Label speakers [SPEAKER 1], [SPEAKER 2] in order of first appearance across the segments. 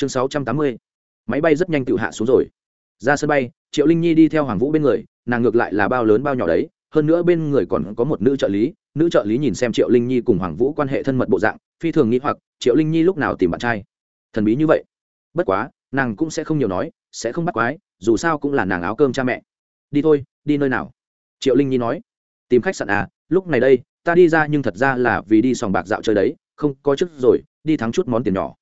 [SPEAKER 1] chương sáu trăm tám mươi. Máy bay rất nhanh tự hạ xuống rồi. Ra sân bay, triệu linh nhi đi theo hoàng vũ bên người, nàng ngược lại là bao lớn bao nhỏ đấy, hơn nữa bên người còn có một nữ trợ lý, nữ trợ lý nhìn xem triệu linh nhi cùng hoàng vũ quan hệ thân mật bộ dạng, phi thường nghĩ hoặc, triệu linh nhi lúc nào tìm bạn trai? Thần bí như vậy. Bất quá, nàng cũng sẽ không nhiều nói, sẽ không bắt quái, dù sao cũng là nàng áo cơm cha mẹ. Đi thôi, đi nơi nào? Triệu linh nhi nói. Tìm khách sạn à lúc này đây, ta đi ra nhưng thật ra là vì đi sòng bạc dạo chơi đấy, không có chức rồi, đi thắng chút món tiền nhỏ.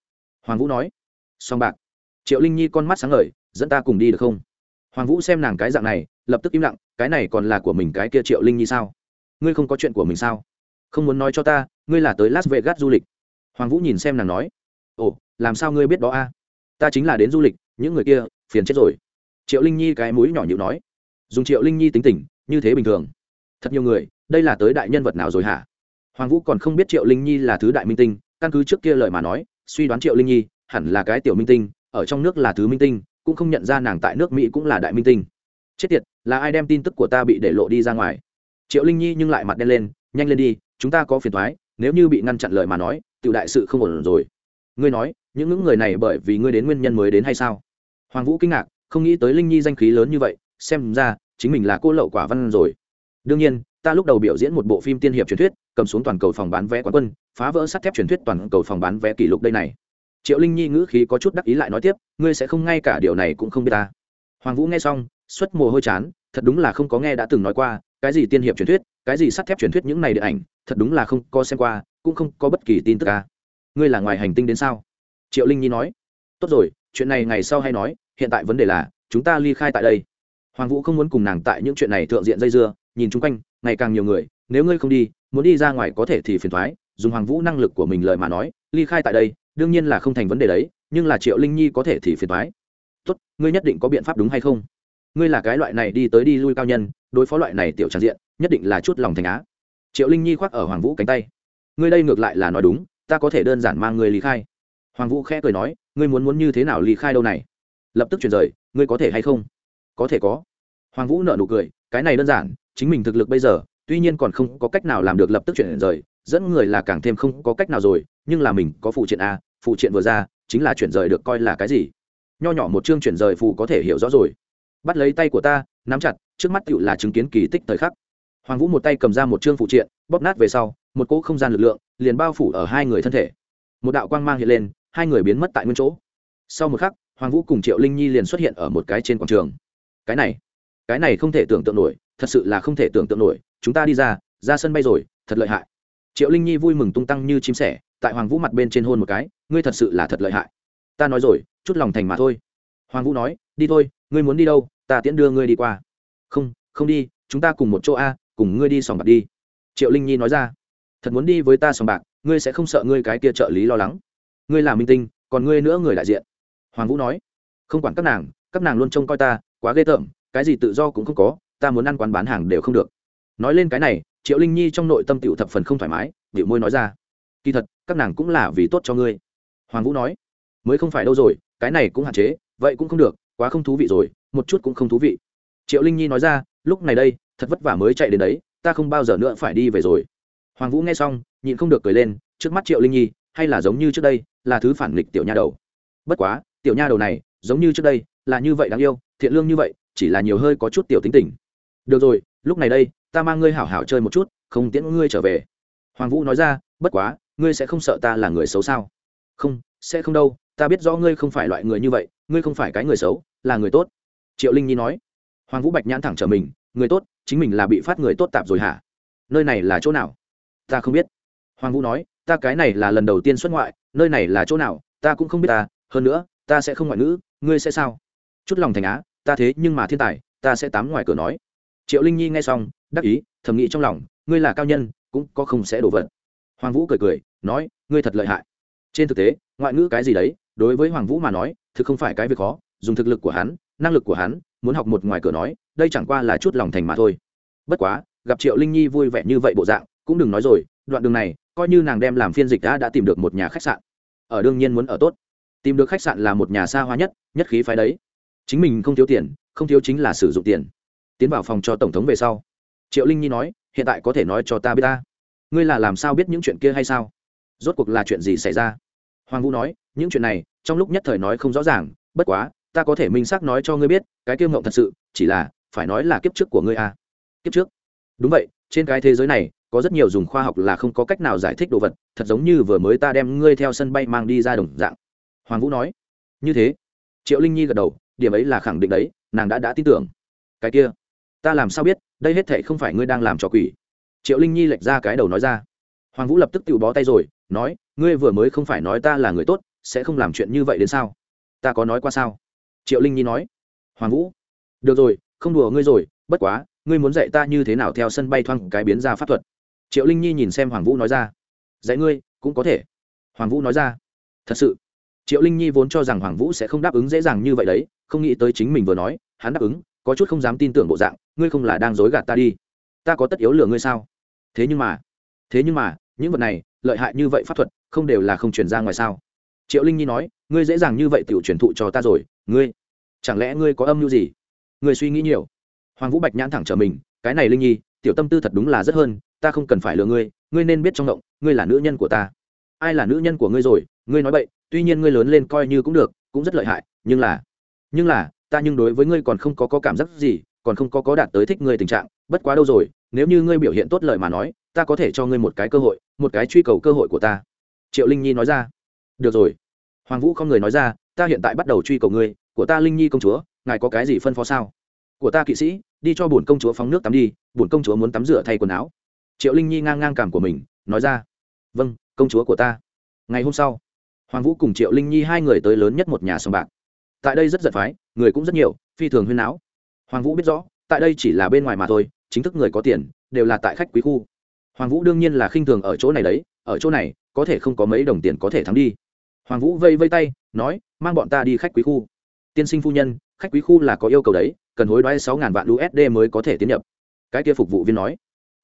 [SPEAKER 1] Hoàng vũ nói song bạc. Triệu linh nhi con mắt sáng ngời, dẫn ta cùng đi được không? Hoàng vũ xem nàng cái dạng này, lập tức im lặng, cái này còn là của mình cái kia triệu linh nhi sao? Ngươi không có chuyện của mình sao? Không muốn nói cho ta, ngươi là tới las vegas du lịch. Hoàng vũ nhìn xem nàng nói. Ồ, làm sao ngươi biết đó a? Ta chính là đến du lịch, những người kia, phiền chết rồi. Triệu linh nhi cái mũi nhỏ nhịu nói. Dùng triệu linh nhi tính tình, như thế bình thường. Thật nhiều người, đây là tới đại nhân vật nào rồi hả? Hoàng vũ còn không biết triệu linh nhi là thứ đại minh tinh, căn cứ trước kia lời mà nói, suy đoán triệu linh nhi hẳn là cái tiểu minh tinh, ở trong nước là thứ minh tinh, cũng không nhận ra nàng tại nước mỹ cũng là đại minh tinh. Chết tiệt, là ai đem tin tức của ta bị để lộ đi ra ngoài? Triệu linh nhi nhưng lại mặt đen lên, nhanh lên đi, chúng ta có phiền thoái, nếu như bị ngăn chặn lời mà nói tự đại sự không ổn rồi. Ngươi nói, những những người này bởi vì ngươi đến nguyên nhân mới đến hay sao? Hoàng vũ kinh ngạc, không nghĩ tới linh nhi danh khí lớn như vậy, xem ra, chính mình là cô lậu quả văn rồi. Đương nhiên, ta lúc đầu biểu diễn một bộ phim tiên hiệp truyền thuyết, cầm xuống toàn cầu phòng bán vé quán quân, phá vỡ sắt thép truyền thuyết toàn cầu phòng bán vé kỷ lục đây này triệu linh nhi ngữ khí có chút đắc ý lại nói tiếp, ngươi sẽ không ngay cả điều này cũng không biết ta. Hoàng vũ nghe xong, xuất mồ hôi chán, thật đúng là không có nghe đã từng nói qua, cái gì tiên hiệp truyền thuyết, cái gì sắt thép truyền thuyết những này điện ảnh, thật đúng là không có xem qua, cũng không có bất kỳ tin tức ca ngươi là ngoài hành tinh đến sao? Triệu linh nhi nói. Tốt rồi, chuyện này ngày sau hay nói, hiện tại vấn đề là, chúng ta ly khai tại đây. Hoàng vũ không muốn cùng nàng tại những chuyện này thượng diện dây dưa, nhìn chung quanh, ngày càng nhiều người, nếu ngươi không đi, muốn đi ra ngoài có thể thì phiền thoái. Dùng hoàng vũ năng lực của mình lời mà nói, ly khai tại đây đương nhiên là không thành vấn đề đấy, nhưng là triệu linh nhi có thể thì phiền thoái tốt, ngươi nhất định có biện pháp đúng hay không? Ngươi là cái loại này đi tới đi lui cao nhân, đối phó loại này tiểu tràn diện, nhất định là chút lòng thành á. Triệu linh nhi khoác ở hoàng vũ cánh tay. Ngươi đây ngược lại là nói đúng, ta có thể đơn giản mang ngươi ly khai. Hoàng vũ khẽ cười nói, ngươi muốn muốn như thế nào ly khai đâu này? Lập tức chuyển rời, ngươi có thể hay không? Có thể có. Hoàng vũ nợ nụ cười, cái này đơn giản, chính mình thực lực bây giờ, tuy nhiên còn không có cách nào làm được lập tức chuyển rời, dẫn người là càng thêm không có cách nào rồi nhưng là mình có phụ triện a, phụ triện vừa ra, chính là chuyển rời được coi là cái gì? Nho nhỏ một chương chuyển rời phù có thể hiểu rõ rồi. Bắt lấy tay của ta, nắm chặt, trước mắt tựu là chứng kiến kỳ tích thời khắc. Hoàng vũ một tay cầm ra một chương phụ triện, bóp nát về sau, một cỗ không gian lực lượng, liền bao phủ ở hai người thân thể. Một đạo quang mang hiện lên, hai người biến mất tại nguyên chỗ. Sau một khắc, hoàng vũ cùng triệu linh nhi liền xuất hiện ở một cái trên quảng trường. Cái này cái này không thể tưởng tượng nổi, thật sự là không thể tưởng tượng nổi. Chúng ta đi ra ra sân bay rồi, thật lợi hại. Triệu linh nhi vui mừng tung tăng như chim sẻ tại hoàng vũ mặt bên trên hôn một cái, ngươi thật sự là thật lợi hại. Ta nói rồi, chút lòng thành mà thôi. Hoàng vũ nói, đi thôi, ngươi muốn đi đâu, ta tiễn đưa ngươi đi qua. Không không đi, chúng ta cùng một chỗ a, cùng ngươi đi sòng bạc đi. Triệu linh nhi nói ra, thật muốn đi với ta sòng bạc, ngươi sẽ không sợ ngươi cái kia trợ lý lo lắng. Ngươi là minh tinh, còn ngươi nữa người đại diện. Hoàng vũ nói, không quản các nàng các nàng luôn trông coi ta, quá ghê tởm, cái gì tự do cũng không có, ta muốn ăn quán bán hàng đều không được. Nói lên cái này, triệu linh nhi trong nội tâm tựu thập phần không thoải mái điệu môi nói ra kỳ thật, các nàng cũng là vì tốt cho ngươi. Hoàng vũ nói. Mới không phải đâu rồi, cái này cũng hạn chế, vậy cũng không được, quá không thú vị rồi, một chút cũng không thú vị. Triệu linh nhi nói ra, lúc này đây, thật vất vả mới chạy đến đấy, ta không bao giờ nữa phải đi về rồi. Hoàng vũ nghe xong, nhịn không được cười lên, trước mắt triệu linh nhi, hay là giống như trước đây, là thứ phản nghịch tiểu nha đầu. Bất quá, tiểu nha đầu này, giống như trước đây, là như vậy đáng yêu, thiện lương như vậy, chỉ là nhiều hơi có chút tiểu tính tình. Được rồi, lúc này đây, ta mang ngươi hảo hảo chơi một chút, không tiễn ngươi trở về. Hoàng vũ nói ra, bất quá ngươi sẽ không sợ ta là người xấu sao? Không, sẽ không đâu, ta biết rõ ngươi không phải loại người như vậy, ngươi không phải cái người xấu, là người tốt. Triệu linh nhi nói. Hoàng vũ bạch nhãn thẳng trở mình, người tốt, chính mình là bị phát người tốt tạp rồi hả? Nơi này là chỗ nào? Ta không biết. Hoàng vũ nói, ta cái này là lần đầu tiên xuất ngoại, nơi này là chỗ nào, ta cũng không biết ta, hơn nữa, ta sẽ không ngoại ngữ, ngươi sẽ sao? Chút lòng thành á, ta thế nhưng mà thiên tài, ta sẽ tám ngoài cửa nói. Triệu linh nhi nghe xong, đắc ý, thầm nghĩ trong lòng, ngươi là cao nhân, cũng có không sẽ đổ vật hoàng vũ cười cười, nói, ngươi thật lợi hại. Trên thực tế, ngoại ngữ cái gì đấy, đối với hoàng vũ mà nói, thực không phải cái việc khó, dùng thực lực của hắn, năng lực của hắn, muốn học một ngoài cửa nói, đây chẳng qua là chút lòng thành mà thôi. Bất quá, gặp triệu linh nhi vui vẻ như vậy bộ dạng, cũng đừng nói rồi, đoạn đường này, coi như nàng đem làm phiên dịch đã đã tìm được một nhà khách sạn. Ở đương nhiên muốn ở tốt. Tìm được khách sạn là một nhà xa hoa nhất nhất khí phái đấy. Chính mình không thiếu tiền, không thiếu chính là sử dụng tiền. Tiến vào phòng cho tổng thống về sau. Triệu linh nhi nói, hiện tại có thể nói cho ta biết ta ngươi là làm sao biết những chuyện kia hay sao? Rốt cuộc là chuyện gì xảy ra? Hoàng vũ nói, những chuyện này, trong lúc nhất thời nói không rõ ràng, bất quá, ta có thể minh xác nói cho ngươi biết, cái kiêu ngộng thật sự, chỉ là, phải nói là kiếp trước của ngươi à. kiếp trước? Đúng vậy, trên cái thế giới này, có rất nhiều dùng khoa học là không có cách nào giải thích đồ vật, thật giống như vừa mới ta đem ngươi theo sân bay mang đi ra đồng dạng. Hoàng vũ nói, như thế. Triệu linh nhi gật đầu, điểm ấy là khẳng định đấy, nàng đã đã tin tưởng. Cái kia, ta làm sao biết, đây hết thệ không phải ngươi đang làm trò quỷ triệu linh nhi lệch ra cái đầu nói ra. Hoàng vũ lập tức tự bó tay rồi, nói, ngươi vừa mới không phải nói ta là người tốt, sẽ không làm chuyện như vậy đến sao? Ta có nói qua sao? Triệu linh nhi nói. Hoàng vũ, được rồi, không đùa ngươi rồi, bất quá, ngươi muốn dạy ta như thế nào theo sân bay thoang cái biến ra pháp thuật? Triệu linh nhi nhìn xem hoàng vũ nói ra. Dạy ngươi, cũng có thể. Hoàng vũ nói ra. Thật sự? Triệu linh nhi vốn cho rằng hoàng vũ sẽ không đáp ứng dễ dàng như vậy đấy, không nghĩ tới chính mình vừa nói, hắn đáp ứng, có chút không dám tin tưởng bộ dạng, ngươi không là đang dối gạt ta đi. Ta có tất yếu lừa ngươi sao? Thế nhưng mà thế nhưng mà những vật này lợi hại như vậy pháp thuật không đều là không chuyển ra ngoài sao? Triệu linh nhi nói ngươi dễ dàng như vậy tự truyền thụ cho ta rồi ngươi chẳng lẽ ngươi có âm mưu gì? Ngươi suy nghĩ nhiều. Hoàng vũ bạch nhãn thẳng trở mình cái này linh nhi tiểu tâm tư thật đúng là rất hơn ta không cần phải lừa ngươi ngươi nên biết trong động ngươi là nữ nhân của ta. Ai là nữ nhân của ngươi rồi ngươi nói vậy tuy nhiên ngươi lớn lên coi như cũng được cũng rất lợi hại nhưng là nhưng là ta nhưng đối với ngươi còn không có, có cảm giác gì còn không có có đạt tới thích ngươi tình trạng bất quá đâu rồi nếu như ngươi biểu hiện tốt lời mà nói, ta có thể cho ngươi một cái cơ hội, một cái truy cầu cơ hội của ta. Triệu linh nhi nói ra. Được rồi. Hoàng vũ không người nói ra, ta hiện tại bắt đầu truy cầu ngươi, của ta linh nhi công chúa, ngài có cái gì phân phó sao? Của ta kỵ sĩ, đi cho bổn công chúa phóng nước tắm đi, bổn công chúa muốn tắm rửa thay quần áo. Triệu linh nhi ngang ngang cảm của mình, nói ra. Vâng công chúa của ta. Ngày hôm sau. Hoàng vũ cùng triệu linh nhi hai người tới lớn nhất một nhà sòng bạc. Tại đây rất giật phái, người cũng rất nhiều, phi thường huyên áo hoàng vũ biết rõ, tại đây chỉ là bên ngoài mà thôi chính thức người có tiền, đều là tại khách quý khu. Hoàng vũ đương nhiên là khinh thường ở chỗ này đấy, ở chỗ này, có thể không có mấy đồng tiền có thể thắng đi. Hoàng vũ vây vây tay, nói, mang bọn ta đi khách quý khu. Tiên sinh phu nhân, khách quý khu là có yêu cầu đấy, cần hối đoái sáu ngàn vạn usd mới có thể tiến nhập. Cái kia phục vụ viên nói.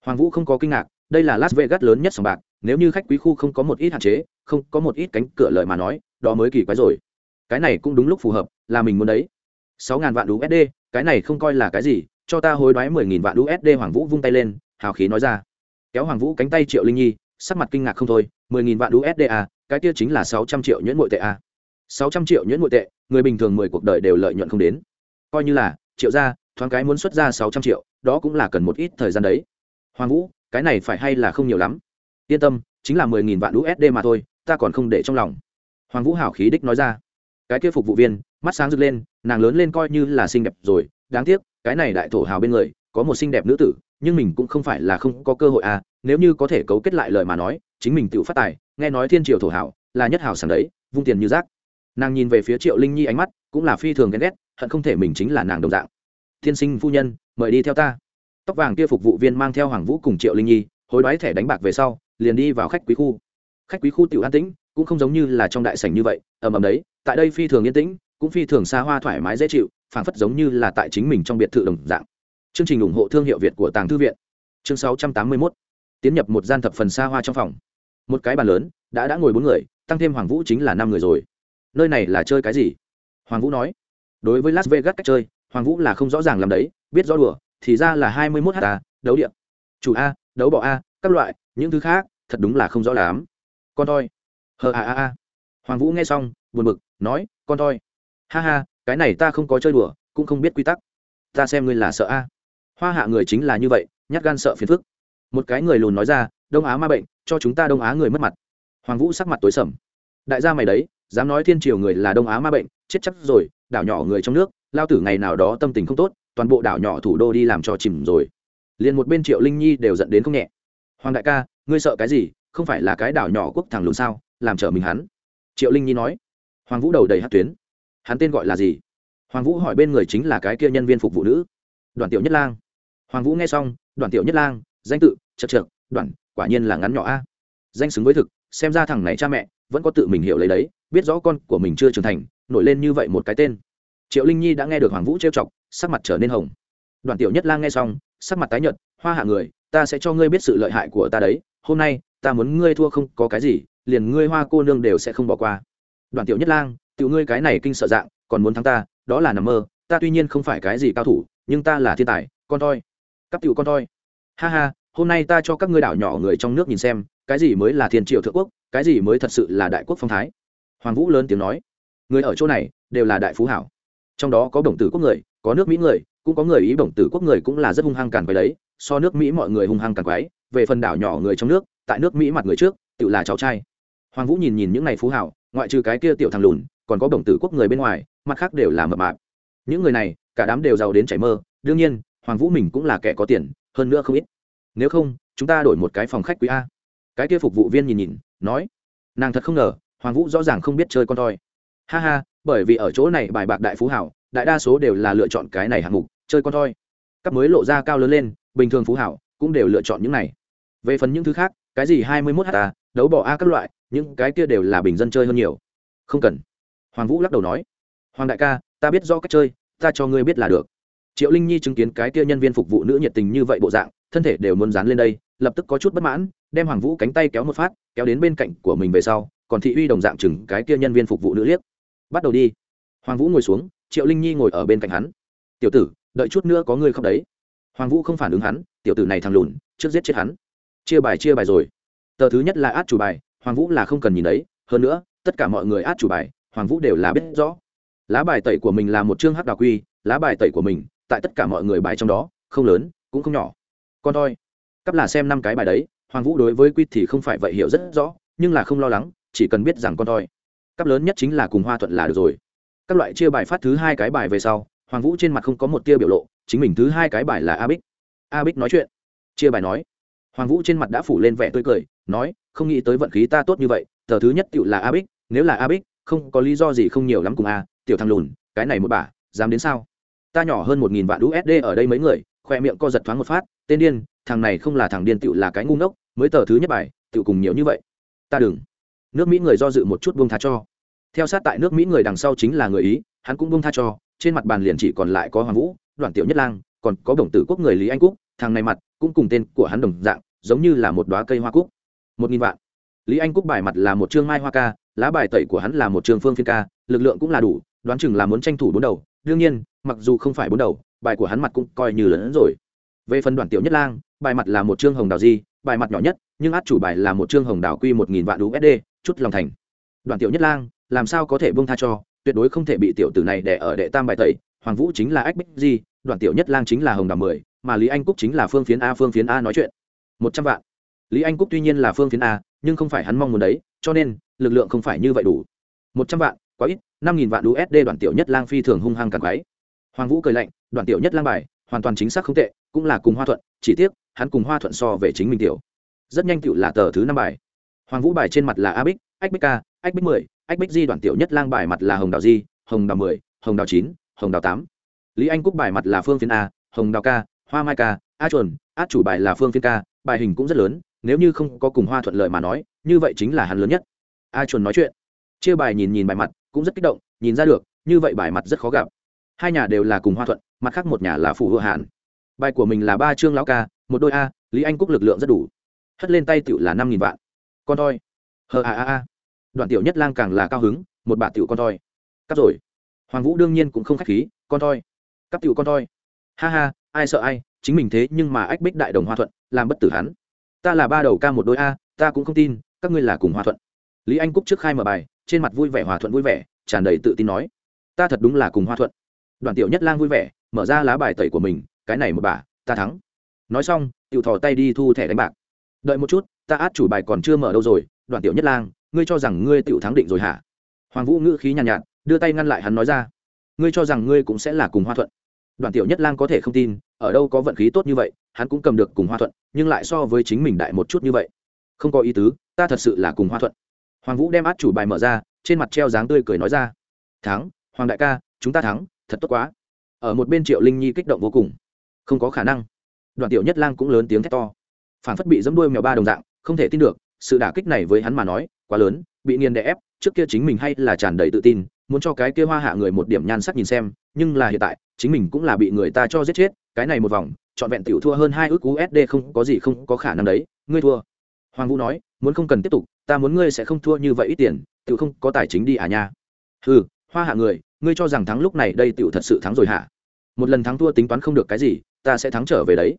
[SPEAKER 1] Hoàng vũ không có kinh ngạc, đây là las vegas lớn nhất sòng bạc, nếu như khách quý khu không có một ít hạn chế, không có một ít cánh cửa lợi mà nói, đó mới kỳ quái rồi. Cái này cũng đúng lúc phù hợp, là mình muốn đấy. Sáu ngàn vạn usd cái này không coi là cái gì cho ta hối đoái mười nghìn vạn usd hoàng vũ vung tay lên hào khí nói ra. Kéo hoàng vũ cánh tay triệu linh nhi sắc mặt kinh ngạc không thôi mười nghìn vạn usd à, cái kia chính là sáu trăm triệu nhuyễn nội tệ à. sáu trăm triệu nhuyễn nội tệ người bình thường mười cuộc đời đều lợi nhuận không đến. Coi như là triệu gia thoáng cái muốn xuất ra sáu trăm triệu đó cũng là cần một ít thời gian đấy. Hoàng vũ cái này phải hay là không nhiều lắm? Yên tâm chính là mười nghìn vạn usd mà thôi ta còn không để trong lòng. Hoàng vũ hảo khí đích nói ra. Cái kia phục vụ viên mắt sáng rực lên nàng lớn lên coi như là xinh đẹp rồi đáng tiếc cái này đại thổ hào bên người, có một xinh đẹp nữ tử, nhưng mình cũng không phải là không có cơ hội à nếu như có thể cấu kết lại lời mà nói, chính mình tự phát tài, nghe nói thiên triều thổ hào là nhất hào sảng đấy, vung tiền như rác. Nàng nhìn về phía triệu linh nhi ánh mắt cũng là phi thường ghen ghét, hận không thể mình chính là nàng đồng dạng. Thiên sinh phu nhân, mời đi theo ta. Tóc vàng kia phục vụ viên mang theo hoàng vũ cùng triệu linh nhi, hối đoái thẻ đánh bạc về sau, liền đi vào khách quý khu. Khách quý khu tiểu an tĩnh, cũng không giống như là trong đại sảnh như vậy, ầm ầm đấy, tại đây phi thường yên tĩnh cũng phi thường xa hoa thoải mái dễ chịu, phảng phất giống như là tại chính mình trong biệt thự đồng dạng. Chương trình ủng hộ thương hiệu việt của tàng thư viện. Chương 681 tiến nhập một gian thập phần xa hoa trong phòng. Một cái bàn lớn, đã đã ngồi bốn người, tăng thêm hoàng vũ chính là năm người rồi. Nơi này là chơi cái gì? Hoàng vũ nói. Đối với las vegas cách chơi, hoàng vũ là không rõ ràng làm đấy, biết rõ đùa, thì ra là hai mươi mốt ha à, đấu điện chủ a, đấu bỏ a, các loại, những thứ khác, thật đúng là không rõ lắm. Con toi. Hờ a a a. Hoàng vũ nghe xong, buồn bực, nói, con toi ha ha, cái này ta không có chơi đùa, cũng không biết quy tắc. Ta xem ngươi là sợ a. Hoa hạ người chính là như vậy, nhát gan sợ phiền phức. Một cái người lùn nói ra, đông á ma bệnh, cho chúng ta đông á người mất mặt. Hoàng vũ sắc mặt tối sầm. Đại gia mày đấy, dám nói thiên triều người là đông á ma bệnh, chết chắc rồi, đảo nhỏ người trong nước, lao tử ngày nào đó tâm tình không tốt, toàn bộ đảo nhỏ thủ đô đi làm cho chìm rồi. Liền một bên triệu linh nhi đều dẫn đến không nhẹ. Hoàng đại ca, ngươi sợ cái gì, không phải là cái đảo nhỏ quốc thằng lùn sao, làm trở mình hắn? Triệu linh nhi nói. Hoàng vũ đầu đầy hát tuyến hắn tên gọi là gì? Hoàng vũ hỏi bên người chính là cái kia nhân viên phục vụ nữ. Đoàn tiểu nhất lang. Hoàng vũ nghe xong, đoàn tiểu nhất lang, danh tự, chật trượt đoàn, quả nhiên là ngắn nhỏ a. Danh xứng với thực, xem ra thằng này cha mẹ, vẫn có tự mình hiểu lấy đấy, biết rõ con của mình chưa trưởng thành, nổi lên như vậy một cái tên. Triệu linh nhi đã nghe được hoàng vũ trêu chọc, sắc mặt trở nên hồng. Đoàn tiểu nhất lang nghe xong, sắc mặt tái nhợt, hoa hạ người, ta sẽ cho ngươi biết sự lợi hại của ta đấy, hôm nay, ta muốn ngươi thua không có cái gì, liền ngươi hoa cô nương đều sẽ không bỏ qua. Đoàn tiểu nhất lang tiểu ngươi cái này kinh sợ dạng, còn muốn thắng ta, đó là nằm mơ, ta tuy nhiên không phải cái gì cao thủ, nhưng ta là thiên tài, con toi các tiểu con toi ha ha, hôm nay ta cho các ngươi đảo nhỏ người trong nước nhìn xem, cái gì mới là thiên triều thượng quốc, cái gì mới thật sự là đại quốc phong thái. Hoàng vũ lớn tiếng nói. Người ở chỗ này, đều là đại phú hảo. Trong đó có đồng tử quốc người, có nước mỹ người, cũng có người ý đồng tử quốc người cũng là rất hung hăng càn quái đấy, so nước mỹ mọi người hung hăng càn quái về phần đảo nhỏ người trong nước, tại nước mỹ mặt người trước tự là cháu trai. Hoàng vũ nhìn nhìn những này phú hảo, ngoại trừ cái kia tiểu thằng lùn còn có đồng tử quốc người bên ngoài, mặt khác đều là mập mạp. Những người này, cả đám đều giàu đến chảy mơ, đương nhiên, hoàng vũ mình cũng là kẻ có tiền, hơn nữa không ít. Nếu không, chúng ta đổi một cái phòng khách quý a. Cái kia phục vụ viên nhìn nhìn, nói, nàng thật không ngờ, hoàng vũ rõ ràng không biết chơi con toi ha ha, bởi vì ở chỗ này bài bạc đại phú hảo, đại đa số đều là lựa chọn cái này hạng mục, chơi con toi các mới lộ ra cao lớn lên, bình thường phú hảo, cũng đều lựa chọn những này. Về phần những thứ khác, cái gì hai mươi mốt ha đấu bỏ a các loại, những cái kia đều là bình dân chơi hơn nhiều. Không cần hoàng vũ lắc đầu nói, hoàng đại ca, ta biết do cách chơi, ta cho ngươi biết là được. Triệu linh nhi chứng kiến cái kia nhân viên phục vụ nữ nhiệt tình như vậy bộ dạng, thân thể đều muốn dán lên đây, lập tức có chút bất mãn, đem hoàng vũ cánh tay kéo một phát, kéo đến bên cạnh của mình về sau, còn thị uy đồng dạng chừng cái kia nhân viên phục vụ nữ liếc. Bắt đầu đi. Hoàng vũ ngồi xuống, triệu linh nhi ngồi ở bên cạnh hắn. Tiểu tử, đợi chút nữa có người không đấy. Hoàng vũ không phản ứng hắn, tiểu tử này thằng lùn, trước giết chết hắn. Chia bài chia bài rồi. Tờ thứ nhất là át chủ bài. Hoàng vũ là không cần nhìn đấy, hơn nữa, tất cả mọi người át chủ bài hoàng vũ đều là biết rõ. Lá bài tẩy của mình là một chương hắc đào quy, lá bài tẩy của mình, tại tất cả mọi người bài trong đó, không lớn, cũng không nhỏ. Con thôi cắp là xem năm cái bài đấy, hoàng vũ đối với quy thì không phải vậy hiểu rất rõ, nhưng là không lo lắng, chỉ cần biết rằng con thôi cắp lớn nhất chính là cùng hoa thuận là được rồi. Các loại chia bài phát thứ hai cái bài về sau, hoàng vũ trên mặt không có một tia biểu lộ, chính mình thứ hai cái bài là a bích a bích nói chuyện, chia bài nói. Hoàng vũ trên mặt đã phủ lên vẻ tươi cười, nói, không nghĩ tới vận khí ta tốt như vậy, tờ thứ nhất tựu là a bích nếu là a bích không có lý do gì không nhiều lắm cùng a, tiểu thằng lùn, cái này một bà, dám đến sao? Ta nhỏ hơn một nghìn vạn usd ở đây mấy người, khoe miệng co giật thoáng một phát, tên điên, thằng này không là thằng điên tựu là cái ngu ngốc, mới tờ thứ nhất bài tựu cùng nhiều như vậy. Ta đừng. Nước mỹ người do dự một chút buông tha cho. Theo sát tại nước mỹ người đằng sau chính là người ý, hắn cũng buông tha cho, trên mặt bàn liền chỉ còn lại có hoàng vũ, đoàn tiểu nhất lang, còn có đồng tử quốc người lý anh quốc thằng này mặt cũng cùng tên của hắn đồng dạng, giống như là một đoá cây hoa cúc. Một nghìn vạn. Lý anh quốc bài mặt là một chương mai hoa ca lá bài tẩy của hắn là một trường phương phiên ca, lực lượng cũng là đủ, đoán chừng là muốn tranh thủ bốn đầu. Đương nhiên, mặc dù không phải bốn đầu, bài của hắn mặt cũng coi như lớn rồi. Về phần đoàn tiểu nhất lang, bài mặt là một chương hồng đào di, bài mặt nhỏ nhất, nhưng át chủ bài là một chương hồng đào quy một nghìn vạn usd chút lòng thành. Đoàn tiểu nhất lang, làm sao có thể bông tha cho, tuyệt đối không thể bị tiểu tử này đẻ ở đệ tam bài tẩy, hoàng vũ chính là ách bích di đoàn tiểu nhất lang chính là hồng đào mười, mà lý anh cúc chính là phương phiến a, phương phiến a nói chuyện. Một trăm vạn. Lý anh cúc tuy nhiên là phương phiến a, nhưng không phải hắn mong muốn đấy cho nên, lực lượng không phải như vậy đủ. Một trăm vạn, quá ít, năm nghìn vạn usd đoàn tiểu nhất lang phi thường hung hăng càng quáy hoàng vũ cười lạnh, đoàn tiểu nhất lang bài, hoàn toàn chính xác không tệ, cũng là cùng hoa thuận, chỉ tiếc, hắn cùng hoa thuận so về chính mình tiểu. Rất nhanh tiểu là tờ thứ năm bài. Hoàng vũ bài trên mặt là a bích, ách bích ca, ách bích mười, ách bích di đoàn tiểu nhất lang bài mặt là hồng đào di, hồng đào mười, hồng đào chín, hồng đào tám. Lý anh cúc bài mặt là phương phiên a, hồng đào ca, hoa mai ca, a chuẩn át chủ bài là phương phiên ca, bài hình cũng rất lớn, nếu như không có cùng hoa thuận lợi mà nói như vậy chính là hắn lớn nhất. A chuẩn nói chuyện, chia bài nhìn nhìn bài mặt, cũng rất kích động, nhìn ra được, như vậy bài mặt rất khó gặp. Hai nhà đều là cùng hoa thuận, mặt khác một nhà là phủ hựa hàn. Bài của mình là ba chương lão ca, một đôi a, lý anh cúc lực lượng rất đủ. Hất lên tay tiểu là năm nghìn vạn. Con thôi hờ a a a. Đoạn tiểu nhất lang càng là cao hứng, một bà tiểu con thôi cắt rồi. Hoàng vũ đương nhiên cũng không k h á c h khí, con thôi cắt tiểu con thôi ha ha, ai sợ ai, chính mình thế nhưng mà ách bích đại đồng hoa thuận, làm bất tử hắn. Ta là ba đầu ca một đôi a, ta cũng không tin các ngươi là cùng hòa thuận. Lý anh cúc trước khai mở bài trên mặt vui vẻ hòa thuận vui vẻ tràn đầy tự tin nói ta thật đúng là cùng hòa thuận. Đoàn tiểu nhất lang vui vẻ mở ra lá bài tẩy của mình cái này một bà ta thắng. Nói xong tiểu thò tay đi thu thẻ đánh bạc. Đợi một chút ta át chủ bài còn chưa mở đâu rồi đoàn tiểu nhất lang ngươi cho rằng ngươi tiểu thắng định rồi hả? Hoàng vũ ngữ khí nhàn nhạt, nhạt đưa tay ngăn lại hắn nói ra ngươi cho rằng ngươi cũng sẽ là cùng hoa thuận. Đoàn tiểu nhất lang có thể không tin ở đâu có vận khí tốt như vậy hắn cũng cầm được cùng hoa thuận nhưng lại so với chính mình đại một chút như vậy. Không có ý tứ ta thật sự là cùng hoa thuận. Hoàng vũ đem át chủ bài mở ra, trên mặt treo dáng tươi cười nói ra. Thắng, hoàng đại ca, chúng ta thắng, thật tốt quá. Ở một bên triệu linh nhi kích động vô cùng. Không có khả năng. Đoàn tiểu nhất lang cũng lớn tiếng thét to. Phản phất bị dẫm đuôi mèo ba đồng dạng, không thể tin được, sự đả kích này với hắn mà nói, quá lớn, bị nghiền đè ép, trước kia chính mình hay là tràn đầy tự tin, muốn cho cái kia hoa hạ người một điểm nhan sắc nhìn xem, nhưng là hiện tại, chính mình cũng là bị người ta cho giết chết, cái này một vòng, trọn vẹn tiểu thua hơn hai ước usd không có gì không có khả năng đấy, ngươi thua hoàng vũ nói, muốn không cần tiếp tục, ta muốn ngươi sẽ không thua như vậy ít tiền, tiểu không có tài chính đi à nha. Ừ hoa hạ người, ngươi cho rằng thắng lúc này đây tiểu thật sự thắng rồi hả? Một lần thắng thua tính toán không được cái gì, ta sẽ thắng trở về đấy.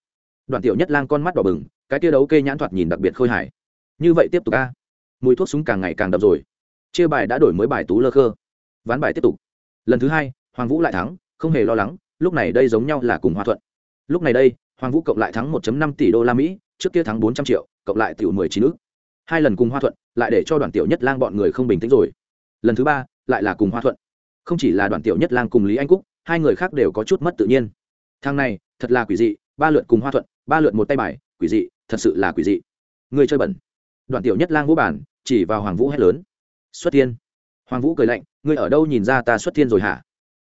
[SPEAKER 1] Đoàn tiểu nhất lang con mắt đỏ bừng, cái tia đấu kê nhãn thoạt nhìn đặc biệt khôi hài. Như vậy tiếp tục a. Mùi thuốc súng càng ngày càng đậm rồi. Chia bài đã đổi mới bài tú lơ khơ. Ván bài tiếp tục. Lần thứ hai, hoàng vũ lại thắng, không hề lo lắng, lúc này đây giống nhau là cùng hòa thuận. Lúc này đây, hoàng vũ cộng lại thắng 1 năm tỷ đô la mỹ trước kia thắng 400 triệu, cộng lại tiểu 19 ức. Hai lần cùng hoa thuận, lại để cho đoàn tiểu nhất lang bọn người không bình tĩnh rồi. Lần thứ ba, lại là cùng hoa thuận. Không chỉ là đoàn tiểu nhất lang cùng lý anh cúc, hai người khác đều có chút mất tự nhiên. Thang này, thật là quỷ dị, ba lượt cùng hoa thuận, ba lượt một tay bài, quỷ dị, thật sự là quỷ dị. Người chơi bẩn. Đoàn tiểu nhất lang vũ bản chỉ vào hoàng vũ hét lớn. Xuất thiên. Hoàng vũ cười lạnh, ngươi ở đâu nhìn ra ta xuất thiên rồi hả?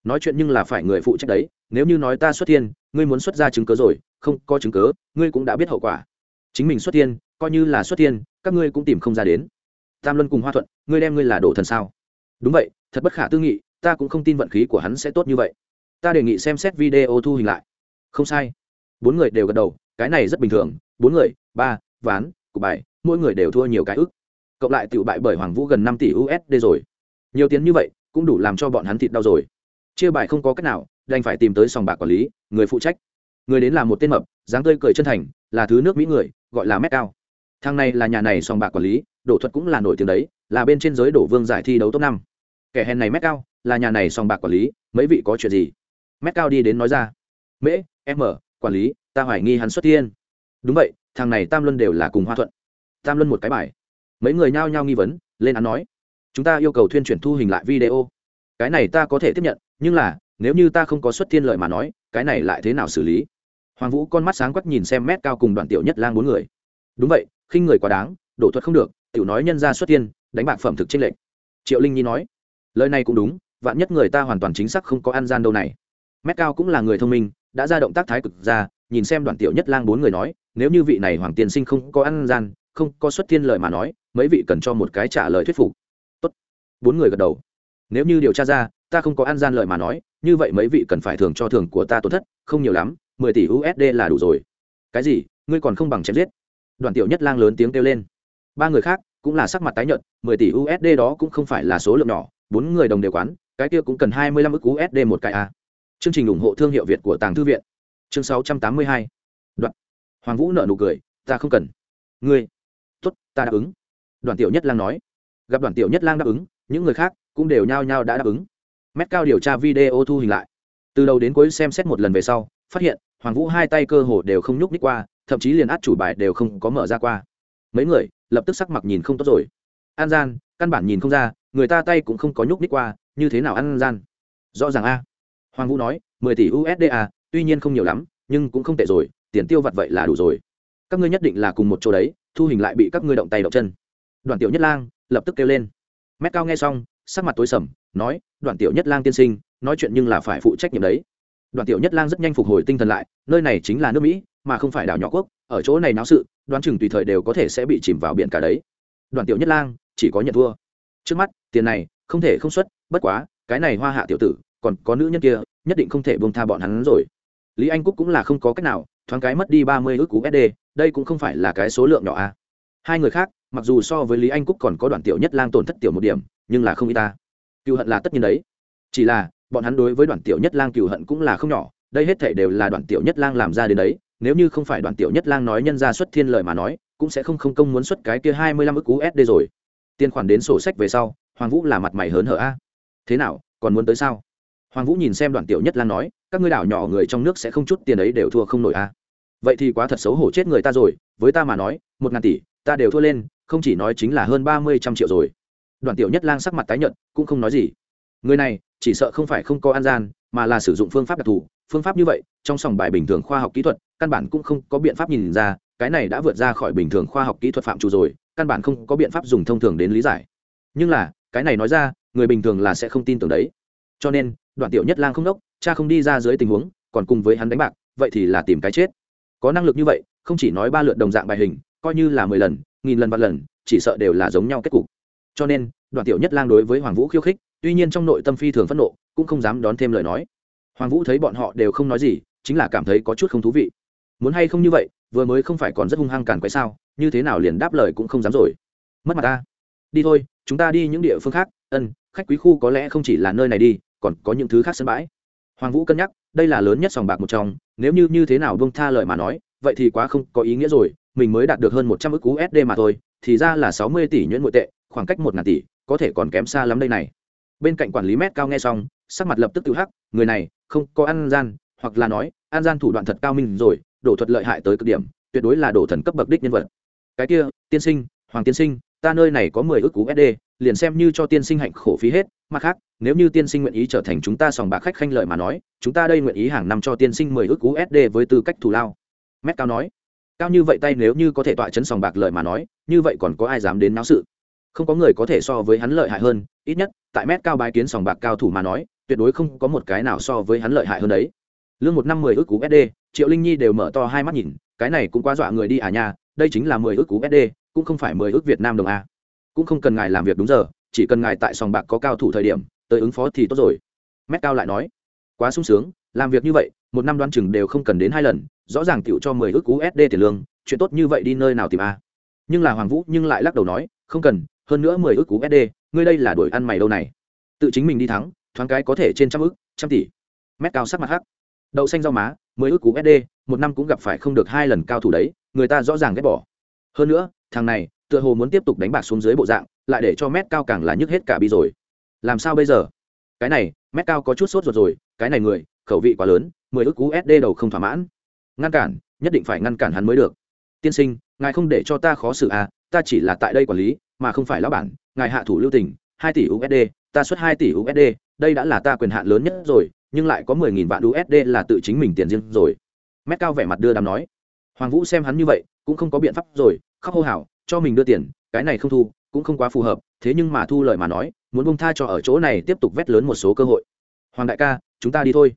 [SPEAKER 1] Nói chuyện nhưng là phải người phụ trách đấy, nếu như nói ta xuất thiên, ngươi muốn xuất ra chứng cớ rồi, không có chứng cớ ngươi cũng đã biết hậu quả chính mình xuất thiên coi như là xuất thiên các ngươi cũng tìm không ra đến. Tam luân cùng hoa thuận, ngươi đem ngươi là đồ thần sao? Đúng vậy, thật bất khả tư nghị, ta cũng không tin vận khí của hắn sẽ tốt như vậy. Ta đề nghị xem xét video thu hình lại. Không sai. Bốn người đều gật đầu, cái này rất bình thường. Bốn người, ba, ván, cục bài, mỗi người đều thua nhiều cái ức. Cộng lại tự bại bởi hoàng vũ gần năm tỷ usd rồi. Nhiều tiền như vậy, cũng đủ làm cho bọn hắn thịt đau rồi. Chia bài không có cách nào, đành phải tìm tới sòng bạc quản lý, người phụ trách. Người đến là một tên mập, dáng tươi cười chân thành, là thứ nước mỹ người gọi là mét cao. Thằng này là nhà này sòng bạc quản lý, đổ thuật cũng là nổi tiếng đấy, là bên trên giới đổ vương giải thi đấu top năm. Kẻ hèn này mét cao, là nhà này sòng bạc quản lý, mấy vị có chuyện gì? Mét cao đi đến nói ra. Mễ m quản lý, ta hoài nghi hắn xuất tiên. Đúng vậy, thằng này tam luân đều là cùng hoa thuận. Tam luân một cái bài. Mấy người nhao nhao nghi vấn, lên án nói. Chúng ta yêu cầu thuyên chuyển thu hình lại video. Cái này ta có thể tiếp nhận, nhưng là, nếu như ta không có xuất thiên lợi mà nói, cái này lại thế nào xử lý? Hoàng vũ con mắt sáng quắc nhìn xem mét cao cùng đoàn tiểu nhất lang bốn người. Đúng vậy khinh người quá đáng đổ thuật không được tiểu nói nhân ra xuất tiên, đánh bạc phẩm thực trên lệnh triệu linh nhi nói lời này cũng đúng vạn nhất người ta hoàn toàn chính xác không có ăn gian đâu này. Mét cao cũng là người thông minh đã ra động tác thái cực ra nhìn xem đoàn tiểu nhất lang bốn người nói nếu như vị này hoàng tiên sinh không có ăn gian không có xuất thiên lời mà nói mấy vị cần cho một cái trả lời thuyết phục. Tốt. Bốn người gật đầu. Nếu như điều tra ra ta không có ăn gian lời mà nói như vậy mấy vị cần phải thường cho thường của ta tổn thất không nhiều lắm mười tỷ usd là đủ rồi. Cái gì? Ngươi còn không bằng chém giết. Đoàn tiểu nhất lang lớn tiếng kêu lên. Ba người khác cũng là sắc mặt tái nhợt, mười tỷ usd đó cũng không phải là số lượng nhỏ, bốn người đồng đều quán, cái kia cũng cần hai mươi lăm ức usd một cái a chương trình ủng hộ thương hiệu việt của tàng thư viện. Chương sáu trăm tám mươi hai. Đoạn. Hoàng vũ nợ nụ cười, ta không cần. Ngươi. Tốt, ta đáp ứng. Đoàn tiểu nhất lang nói. Gặp đoàn tiểu nhất lang đáp ứng, những người khác cũng đều nhao nhao đã đáp ứng. Mét cao điều tra video thu hình lại. Từ đầu đến cuối xem xét một lần về sau phát hiện, hoàng vũ hai tay cơ hồ đều không nhúc ních qua, thậm chí liền át chủ bài đều không có mở ra qua. Mấy người, lập tức sắc mặt nhìn không tốt rồi. An gian, căn bản nhìn không ra, người ta tay cũng không có nhúc ních qua, như thế nào An gian? Rõ ràng a. Hoàng vũ nói, mười tỷ usd a, tuy nhiên không nhiều lắm, nhưng cũng không tệ rồi, tiền tiêu vặt vậy là đủ rồi. Các ngươi nhất định là cùng một chỗ đấy, thu hình lại bị các ngươi động tay động chân. Đoàn tiểu nhất lang lập tức kêu lên. Mét cao nghe xong, sắc mặt tối sầm, nói đoàn tiểu nhất lang tiên sinh, nói chuyện nhưng là phải phụ trách nhiệm đấy đoàn tiểu nhất lang rất nhanh phục hồi tinh thần lại, nơi này chính là nước mỹ, mà không phải đảo nhỏ quốc, ở chỗ này náo sự, đoán chừng tùy thời đều có thể sẽ bị chìm vào biển cả đấy. Đoàn tiểu nhất lang, chỉ có nhận thua. Trước mắt, tiền này, không thể không xuất, bất quá, cái này hoa hạ tiểu tử, còn có nữ nhân kia, nhất định không thể buông tha bọn hắn rồi. Lý anh cúc cũng là không có cách nào, thoáng cái mất đi ba mươi ước cú sd đây cũng không phải là cái số lượng nhỏ a hai người khác, mặc dù so với lý anh cúc còn có đoàn tiểu nhất lang tổn thất tiểu một điểm, nhưng là không y ta. Cựu hận là tất nhiên đấy. Chỉ là bọn hắn đối với đoàn tiểu nhất lang cừu hận cũng là không nhỏ, đây hết thể đều là đoàn tiểu nhất lang làm ra đến đấy, nếu như không phải đoàn tiểu nhất lang nói nhân ra xuất thiên lời mà nói, cũng sẽ không không công muốn xuất cái kia hai mươi lăm ức usd rồi. Tiền khoản đến sổ sách về sau, hoàng vũ là mặt mày hớn hở a. Thế nào, còn muốn tới sao? Hoàng vũ nhìn xem đoàn tiểu nhất lang nói, các ngươi đảo nhỏ người trong nước sẽ không chút tiền ấy đều thua không nổi a. Vậy thì quá thật xấu hổ chết người ta rồi, với ta mà nói, một ngàn tỷ, ta đều thua lên, không chỉ nói chính là hơn ba mươi trăm triệu rồi. Đoàn tiểu nhất lang sắc mặt tái nhợt, cũng không nói gì. Người này chỉ sợ không phải không có an gian, mà là sử dụng phương pháp đặc thù. Phương pháp như vậy, trong sòng bài bình thường khoa học kỹ thuật, căn bản cũng không có biện pháp nhìn ra, cái này đã vượt ra khỏi bình thường khoa học kỹ thuật phạm trù rồi, căn bản không có biện pháp dùng thông thường đến lý giải. Nhưng là, cái này nói ra, người bình thường là sẽ không tin tưởng đấy. Cho nên, đoạn tiểu nhất lang không đốc, cha không đi ra dưới tình huống, còn cùng với hắn đánh bạc, vậy thì là tìm cái chết. Có năng lực như vậy, không chỉ nói ba lượt đồng dạng bài hình, coi như là mười lần, nghìn lần vạn lần, chỉ sợ đều là giống nhau kết cục. Cho nên, đoạn tiểu nhất lang đối với hoàng vũ khiêu khích tuy nhiên trong nội tâm phi thường phẫn nộ, cũng không dám đón thêm lời nói. Hoàng vũ thấy bọn họ đều không nói gì, chính là cảm thấy có chút không thú vị. Muốn hay không như vậy, vừa mới không phải còn rất hung hăng càn quái sao, như thế nào liền đáp lời cũng không dám rồi. Mất mặt ta. Đi thôi, chúng ta đi những địa phương khác, ân, khách quý khu có lẽ không chỉ là nơi này đi, còn có những thứ khác sân bãi. Hoàng vũ cân nhắc, đây là lớn nhất sòng bạc một trong, nếu như như thế nào buông tha lời mà nói, vậy thì quá không có ý nghĩa rồi, mình mới đạt được hơn một trăm ước usd mà thôi, thì ra là sáu mươi tỷ nhuyễn nội tệ, khoảng cách một ngàn tỷ, có thể còn kém xa lắm đây này bên cạnh quản lý mét cao nghe xong, sắc mặt lập tức tự hắc, người này, không có ăn gian, hoặc là nói an gian thủ đoạn thật cao minh rồi, đổ thuật lợi hại tới cực điểm, tuyệt đối là đổ thần cấp bậc đích nhân vật. Cái kia, tiên sinh, hoàng tiên sinh, ta nơi này có mười ước cú sd liền xem như cho tiên sinh hạnh khổ phí hết, mặt khác, nếu như tiên sinh nguyện ý trở thành chúng ta sòng bạc khách khanh lợi mà nói, chúng ta đây nguyện ý hàng năm cho tiên sinh mười ước cú sd với tư cách thù lao. Mét cao nói. Cao như vậy tay nếu như có thể tọa chấn sòng bạc lợi mà nói, như vậy còn có ai dám đến náo sự? Không có người có thể so với hắn lợi hại hơn, ít nhất, tại mét cao bái kiến sòng bạc cao thủ mà nói, tuyệt đối không có một cái nào so với hắn lợi hại hơn đấy. Lương một năm mười ước cú sd triệu linh nhi đều mở to hai mắt nhìn, cái này cũng quá dọa người đi à nha, đây chính là mười ước cú sd cũng không phải mười ước việt nam đồng a. Cũng không cần ngài làm việc đúng giờ, chỉ cần ngài tại sòng bạc có cao thủ thời điểm, tới ứng phó thì tốt rồi. Mét cao lại nói, quá sung sướng, làm việc như vậy, một năm đoan chừng đều không cần đến hai lần, rõ ràng tựu cho mười ước cú sd tiền lương, chuyện tốt như vậy đi nơi nào tìm a. Nhưng là hoàng vũ nhưng lại lắc đầu nói, không cần hơn nữa mười ước cú sd ngươi đây là đuổi ăn mày đâu này? Tự chính mình đi thắng, thoáng cái có thể trên trăm ước, trăm tỷ. Mét cao sắc mặt hắc. Đậu xanh rau má, mười ước cú sd một năm cũng gặp phải không được hai lần cao thủ đấy, người ta rõ ràng ghét bỏ. Hơn nữa, thằng này, tựa hồ muốn tiếp tục đánh bạc xuống dưới bộ dạng, lại để cho mét cao càng là nhức hết cả bi rồi. Làm sao bây giờ? Cái này, mét cao có chút sốt ruột rồi, cái này người, khẩu vị quá lớn, mười ước cú sd đầu không thỏa mãn. Ngăn cản, nhất định phải ngăn cản hắn mới được. Tiên sinh, ngài không để cho ta khó xử à ta chỉ là tại đây quản lý, mà không phải lão bản, ngài hạ thủ lưu tình, hai tỷ usd ta xuất hai tỷ usd đây đã là ta quyền hạn lớn nhất rồi, nhưng lại có mười nghìn vạn usd là tự chính mình tiền riêng rồi. Mét cao vẻ mặt đưa đàm nói. Hoàng vũ xem hắn như vậy, cũng không có biện pháp rồi, khóc hô hào, cho mình đưa tiền, cái này không thu, cũng không quá phù hợp, thế nhưng mà thu lời mà nói, muốn bông tha cho ở chỗ này tiếp tục vét lớn một số cơ hội. Hoàng đại ca, chúng ta đi thôi.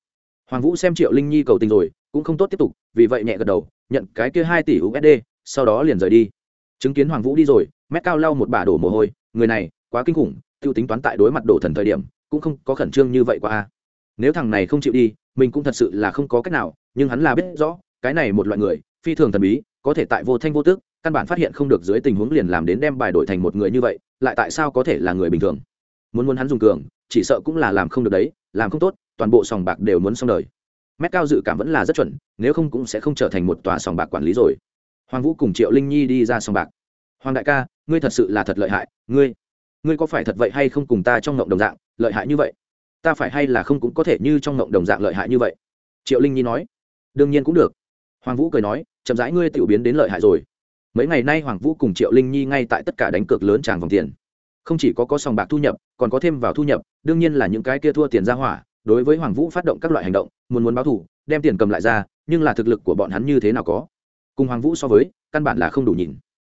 [SPEAKER 1] Hoàng vũ xem triệu linh nhi cầu tình rồi, cũng không tốt tiếp tục, vì vậy nhẹ gật đầu, nhận cái kia hai tỷ usd sau đó liền rời đi chứng kiến hoàng vũ đi rồi, mét cao lau một bà đổ mồ hôi, người này, quá kinh khủng, tiêu tính toán tại đối mặt đổ thần thời điểm, cũng không có khẩn trương như vậy qua a. Nếu thằng này không chịu đi, mình cũng thật sự là không có cách nào, nhưng hắn là biết rõ, cái này một loại người, phi thường thần bí, có thể tại vô thanh vô tước căn bản phát hiện không được dưới tình huống liền làm đến đem bài đổi thành một người như vậy, lại tại sao có thể là người bình thường? Muốn muốn hắn dùng cường, chỉ sợ cũng là làm không được đấy, làm không tốt, toàn bộ sòng bạc đều muốn xong đời. Mét cao dự cảm vẫn là rất chuẩn, nếu không cũng sẽ không trở thành một tòa sòng bạc quản lý rồi hoàng vũ cùng triệu linh nhi đi ra sòng bạc. Hoàng đại ca, ngươi thật sự là thật lợi hại, ngươi ngươi có phải thật vậy hay không cùng ta trong ngộng đồng dạng lợi hại như vậy? Ta phải hay là không cũng có thể như trong ngộng đồng dạng lợi hại như vậy? Triệu linh nhi nói. Đương nhiên cũng được. Hoàng vũ cười nói. Chậm rãi ngươi tiểu biến đến lợi hại rồi. Mấy ngày nay hoàng vũ cùng triệu linh nhi ngay tại tất cả đánh cược lớn tràng vòng tiền. Không chỉ có có sòng bạc thu nhập, còn có thêm vào thu nhập, đương nhiên là những cái kia thua tiền ra hỏa, đối với hoàng vũ phát động các loại hành động, muốn muốn báo thủ đem tiền cầm lại ra, nhưng là thực lực của bọn hắn như thế nào có? Cùng hoàng vũ so với, căn bản là không đủ nhìn.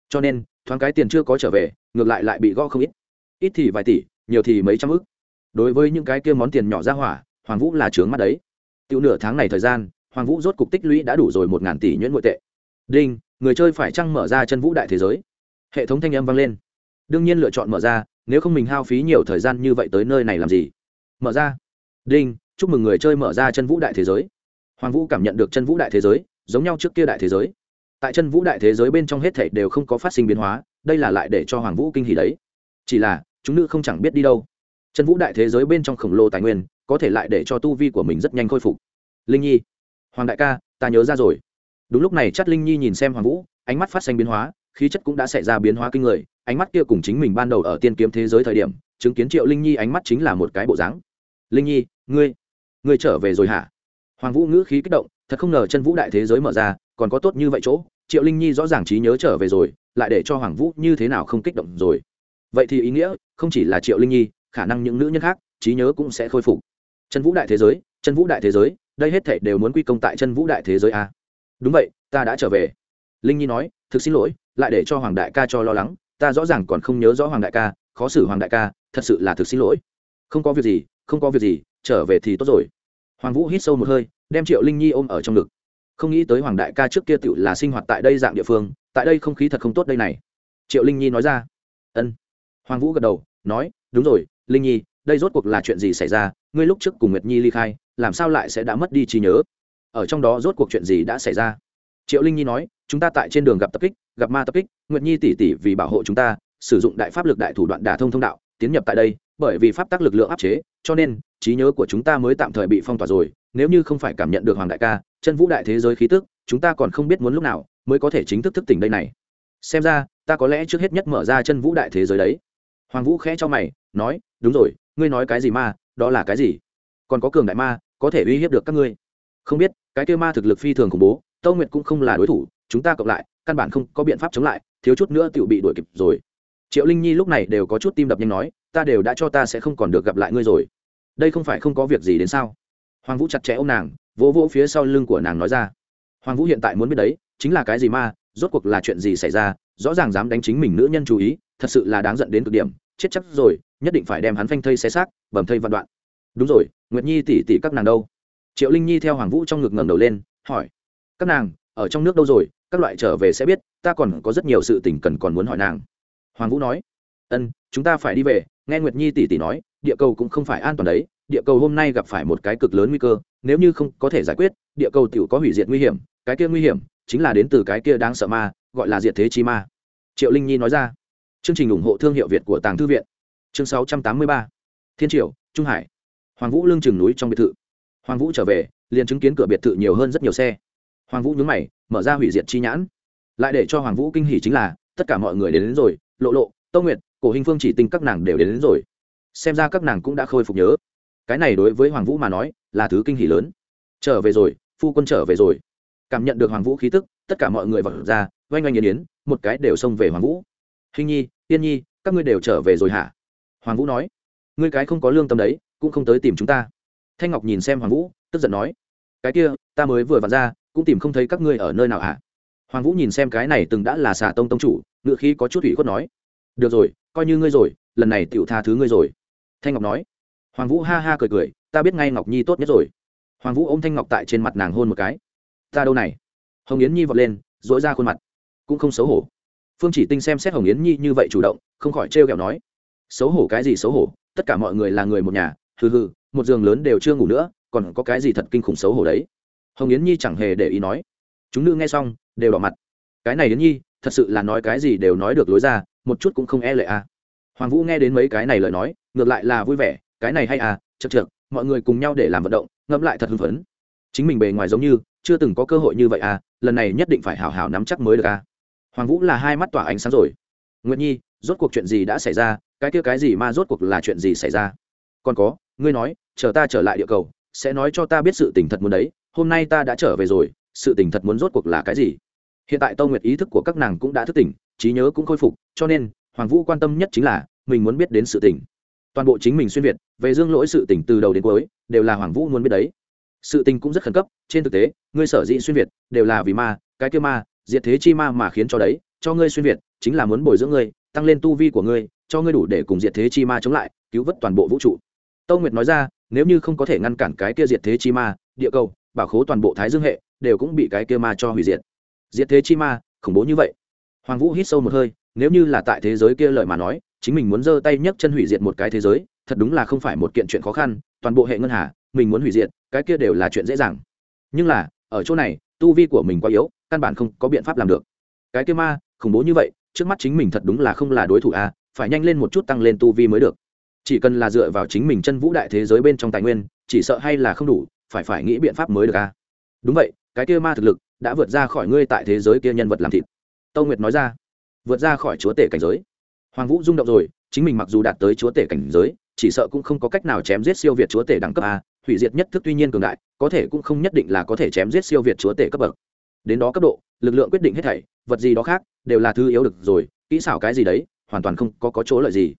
[SPEAKER 1] Cho nên, thoáng cái tiền chưa có trở về, ngược lại lại bị gõ không ít. Ít thì vài tỷ, nhiều thì mấy trăm ức. Đối với những cái kia món tiền nhỏ ra hỏa, hoàng vũ là trướng mắt đấy. Tiểu nửa tháng này thời gian, hoàng vũ rốt cục tích lũy đã đủ rồi một ngàn tỷ nhuyễn nội tệ. Đinh, người chơi phải chăng mở ra chân vũ đại thế giới? Hệ thống thanh âm vang lên. Đương nhiên lựa chọn mở ra, nếu không mình hao phí nhiều thời gian như vậy tới nơi này làm gì? Mở ra. Đinh, chúc mừng người chơi mở ra chân vũ đại thế giới. Hoàng vũ cảm nhận được chân vũ đại thế giới, giống nhau trước kia đại thế giới tại chân vũ đại thế giới bên trong hết thảy đều không có phát sinh biến hóa, đây là lại để cho hoàng vũ kinh hỉ đấy. Chỉ là, chúng nữ không chẳng biết đi đâu. Chân vũ đại thế giới bên trong khổng lồ tài nguyên, có thể lại để cho tu vi của mình rất nhanh khôi phục. Linh nhi, hoàng đại ca, ta nhớ ra rồi. Đúng lúc này chắc linh nhi nhìn xem hoàng vũ, ánh mắt phát sinh biến hóa, khí chất cũng đã xảy ra biến hóa kinh người, ánh mắt kia cùng chính mình ban đầu ở tiên kiếm thế giới thời điểm, chứng kiến triệu linh nhi ánh mắt chính là một cái bộ dáng. Linh nhi, ngươi ngươi trở về rồi hả? Hoàng vũ ngữ khí kích động, thật không ngờ chân vũ đại thế giới mở ra còn có tốt như vậy chỗ, triệu linh nhi rõ ràng trí nhớ trở về rồi, lại để cho hoàng vũ như thế nào không kích động rồi. Vậy thì ý nghĩa, không chỉ là triệu linh nhi, khả năng những nữ nhân khác, trí nhớ cũng sẽ khôi phục. Chân vũ đại thế giới, chân vũ đại thế giới, đây hết thể đều muốn quy công tại chân vũ đại thế giới a. Đúng vậy, ta đã trở về. Linh nhi nói, thực xin lỗi, lại để cho hoàng đại ca cho lo lắng, ta rõ ràng còn không nhớ rõ hoàng đại ca, khó xử hoàng đại ca, thật sự là thực xin lỗi. Không có việc gì, không có việc gì, trở về thì tốt rồi. Hoàng vũ hít sâu một hơi, đem triệu linh nhi ôm ở trong ngực không nghĩ tới hoàng đại ca trước kia tựu là sinh hoạt tại đây dạng địa phương, tại đây không khí thật không tốt đây này. Triệu linh nhi nói ra. Ân. Hoàng vũ gật đầu, nói, đúng rồi, linh nhi, đây rốt cuộc là chuyện gì xảy ra? Ngươi lúc trước cùng nguyệt nhi ly khai, làm sao lại sẽ đã mất đi trí nhớ? Ở trong đó rốt cuộc chuyện gì đã xảy ra? Triệu linh nhi nói, chúng ta tại trên đường gặp tập kích, gặp ma tập kích, nguyệt nhi tỉ tỉ vì bảo hộ chúng ta, sử dụng đại pháp lực đại thủ đoạn đả thông thông đạo, tiến nhập tại đây bởi vì pháp tắc lực lượng áp chế, cho nên, trí nhớ của chúng ta mới tạm thời bị phong tỏa rồi, nếu như không phải cảm nhận được hoàng đại ca, chân vũ đại thế giới khí tức, chúng ta còn không biết muốn lúc nào mới có thể chính thức thức tỉnh đây này. Xem ra, ta có lẽ trước hết nhất mở ra chân vũ đại thế giới đấy. Hoàng vũ khẽ cho mày, nói, đúng rồi, ngươi nói cái gì ma, đó là cái gì? Còn có cường đại ma, có thể uy hiếp được các ngươi. Không biết, cái kêu ma thực lực phi thường khủng bố, tâu nguyệt cũng không là đối thủ, chúng ta cộng lại, căn bản không có biện pháp chống lại, thiếu chút nữa tự bị đuổi kịp rồi. Triệu linh nhi lúc này đều có chút tim đập nhanh nói ta đều đã cho ta sẽ không còn được gặp lại ngươi rồi. Đây không phải không có việc gì đến sao? Hoàng vũ chặt chẽ ô m nàng, vỗ vỗ phía sau lưng của nàng nói ra. Hoàng vũ hiện tại muốn biết đấy, chính là cái gì ma rốt cuộc là chuyện gì xảy ra, rõ ràng dám đánh chính mình nữ nhân chú ý, thật sự là đáng giận đến cực điểm, chết chắc rồi, nhất định phải đem hắn phanh thây xé xác, bầm thây vạn đoạn. Đúng rồi, nguyệt nhi tỉ tỉ các nàng đâu? Triệu linh nhi theo hoàng vũ trong ngực ngẩng đầu lên, hỏi. Các nàng, ở trong nước đâu rồi, các loại trở về sẽ biết, ta còn có rất nhiều sự tình cần còn muốn hỏi nàng. Hoàng vũ nói. Ân chúng ta phải đi về nghe nguyệt nhi tỷ tỷ nói địa cầu cũng không phải an toàn đấy địa cầu hôm nay gặp phải một cái cực lớn nguy cơ nếu như không có thể giải quyết địa cầu tiểu có hủy diệt nguy hiểm cái kia nguy hiểm chính là đến từ cái kia đáng sợ ma gọi là diệt thế chi ma. Triệu linh nhi nói ra. Chương trình ủng hộ thương hiệu việt của tàng thư viện. Chương 683. thiên triệu trung hải. Hoàng vũ lương chừng núi trong biệt thự. Hoàng vũ trở về liền chứng kiến cửa biệt thự nhiều hơn rất nhiều xe. Hoàng vũ nhướng mày mở ra hủy diệt chi nhãn. Lại để cho hoàng vũ kinh hỉ chính là tất cả mọi người đến, đến rồi lộ lộ tâu nguyệt cổ hình phương chỉ tinh các nàng đều đến, đến rồi. Xem ra các nàng cũng đã khôi phục nhớ. Cái này đối với hoàng vũ mà nói là thứ kinh hỉ lớn. Trở về rồi phu quân trở về rồi. Cảm nhận được hoàng vũ khí tức tất cả mọi người vật ra oanh oanh yên yến một cái đều xông về hoàng vũ. Hình nhi tiên nhi các ngươi đều trở về rồi hả? Hoàng vũ nói. Ngươi cái không có lương tâm đấy cũng không tới tìm chúng ta. Thanh ngọc nhìn xem hoàng vũ tức giận nói. Cái kia ta mới vừa vặn ra cũng tìm không thấy các ngươi ở nơi nào hả? Hoàng vũ nhìn xem cái này từng đã là xà tông tông chủ ngựa khí có chút ủy khuất nói được rồi, coi như ngươi rồi, lần này tựu tha thứ ngươi rồi. Thanh ngọc nói. Hoàng vũ ha ha cười cười, ta biết ngay ngọc nhi tốt nhất rồi. Hoàng vũ ôm thanh ngọc tại trên mặt nàng hôn một cái. Ta đâu này? Hồng yến nhi vọt lên dỗi ra khuôn mặt. Cũng không xấu hổ. Phương chỉ tinh xem xét hồng yến nhi như vậy chủ động, không khỏi trêu ghẹo nói. Xấu hổ cái gì xấu hổ? Tất cả mọi người là người một nhà. Hừ hừ, một giường lớn đều chưa ngủ nữa, còn có cái gì thật kinh khủng xấu hổ đấy? Hồng yến nhi chẳng hề để ý nói. Chúng nữ nghe xong, đều đỏ mặt. Cái này yến nhi, thật sự là nói cái gì đều nói được lối ra một chút cũng không e lệ à. Hoàng vũ nghe đến mấy cái này lời nói, ngược lại là vui vẻ, cái này hay à chật chật mọi người cùng nhau để làm vận động, ngẫm lại thật hưng phấn. Chính mình bề ngoài giống như, chưa từng có cơ hội như vậy à lần này nhất định phải hào hào nắm chắc mới được à. Hoàng vũ là hai mắt tỏa ánh sáng rồi. Nguyệt nhi, rốt cuộc chuyện gì đã xảy ra, cái kia cái gì mà rốt cuộc là chuyện gì xảy ra? Còn có, ngươi nói, chờ ta trở lại địa cầu, sẽ nói cho ta biết sự tình thật muốn đấy, hôm nay ta đã trở về rồi, sự tình thật muốn rốt cuộc là cái gì? Hiện tại tâu nguyệt ý thức của các nàng cũng đã thức tỉnh trí nhớ cũng khôi phục, cho nên, hoàng vũ quan tâm nhất chính là, mình muốn biết đến sự tình. Toàn bộ chính mình xuyên việt, về dương lỗi sự tình từ đầu đến cuối, đều là hoàng vũ muốn biết đấy. Sự tình cũng rất khẩn cấp, trên thực tế, ngươi sở dĩ xuyên việt, đều là vì ma, cái kia ma, diệt thế chi ma mà khiến cho đấy, cho ngươi xuyên việt, chính là muốn bồi dưỡng ngươi, tăng lên tu vi của ngươi, cho ngươi đủ để cùng diệt thế chi ma chống lại, cứu vớt toàn bộ vũ trụ. Tâu nguyệt nói ra, nếu như không có thể ngăn cản cái kia diệt thế chi ma, địa cầu, bảo khố toàn bộ thái dương hệ, đều cũng bị cái kia ma cho hủy diệt. Diệt thế chi ma, khủng bố như vậy hoàng vũ hít sâu một hơi, nếu như là tại thế giới kia lợi mà nói, chính mình muốn giơ tay nhấc chân hủy diệt một cái thế giới, thật đúng là không phải một kiện chuyện khó khăn, toàn bộ hệ ngân hà, mình muốn hủy diệt, cái kia đều là chuyện dễ dàng. Nhưng là, ở chỗ này, tu vi của mình quá yếu, căn bản không có biện pháp làm được. Cái kia ma, khủng bố như vậy, trước mắt chính mình thật đúng là không là đối thủ à phải nhanh lên một chút tăng lên tu vi mới được. Chỉ cần là dựa vào chính mình chân vũ đại thế giới bên trong tài nguyên, chỉ sợ hay là không đủ, phải phải nghĩ biện pháp mới được à. Đúng vậy, cái kia ma thực lực đã vượt ra khỏi ngươi tại thế giới kia nhân vật làm thịt tâu nguyệt nói ra vượt ra khỏi chúa tể cảnh giới. Hoàng vũ rung động rồi chính mình mặc dù đạt tới chúa tể cảnh giới chỉ sợ cũng không có cách nào chém giết siêu việt chúa tể đẳng cấp a hủy diệt nhất thức tuy nhiên cường đại có thể cũng không nhất định là có thể chém giết siêu việt chúa tể cấp bậc. Đến đó cấp độ lực lượng quyết định hết thảy vật gì đó khác đều là thứ yếu được rồi kỹ xảo cái gì đấy hoàn toàn không có, có chỗ lợi gì.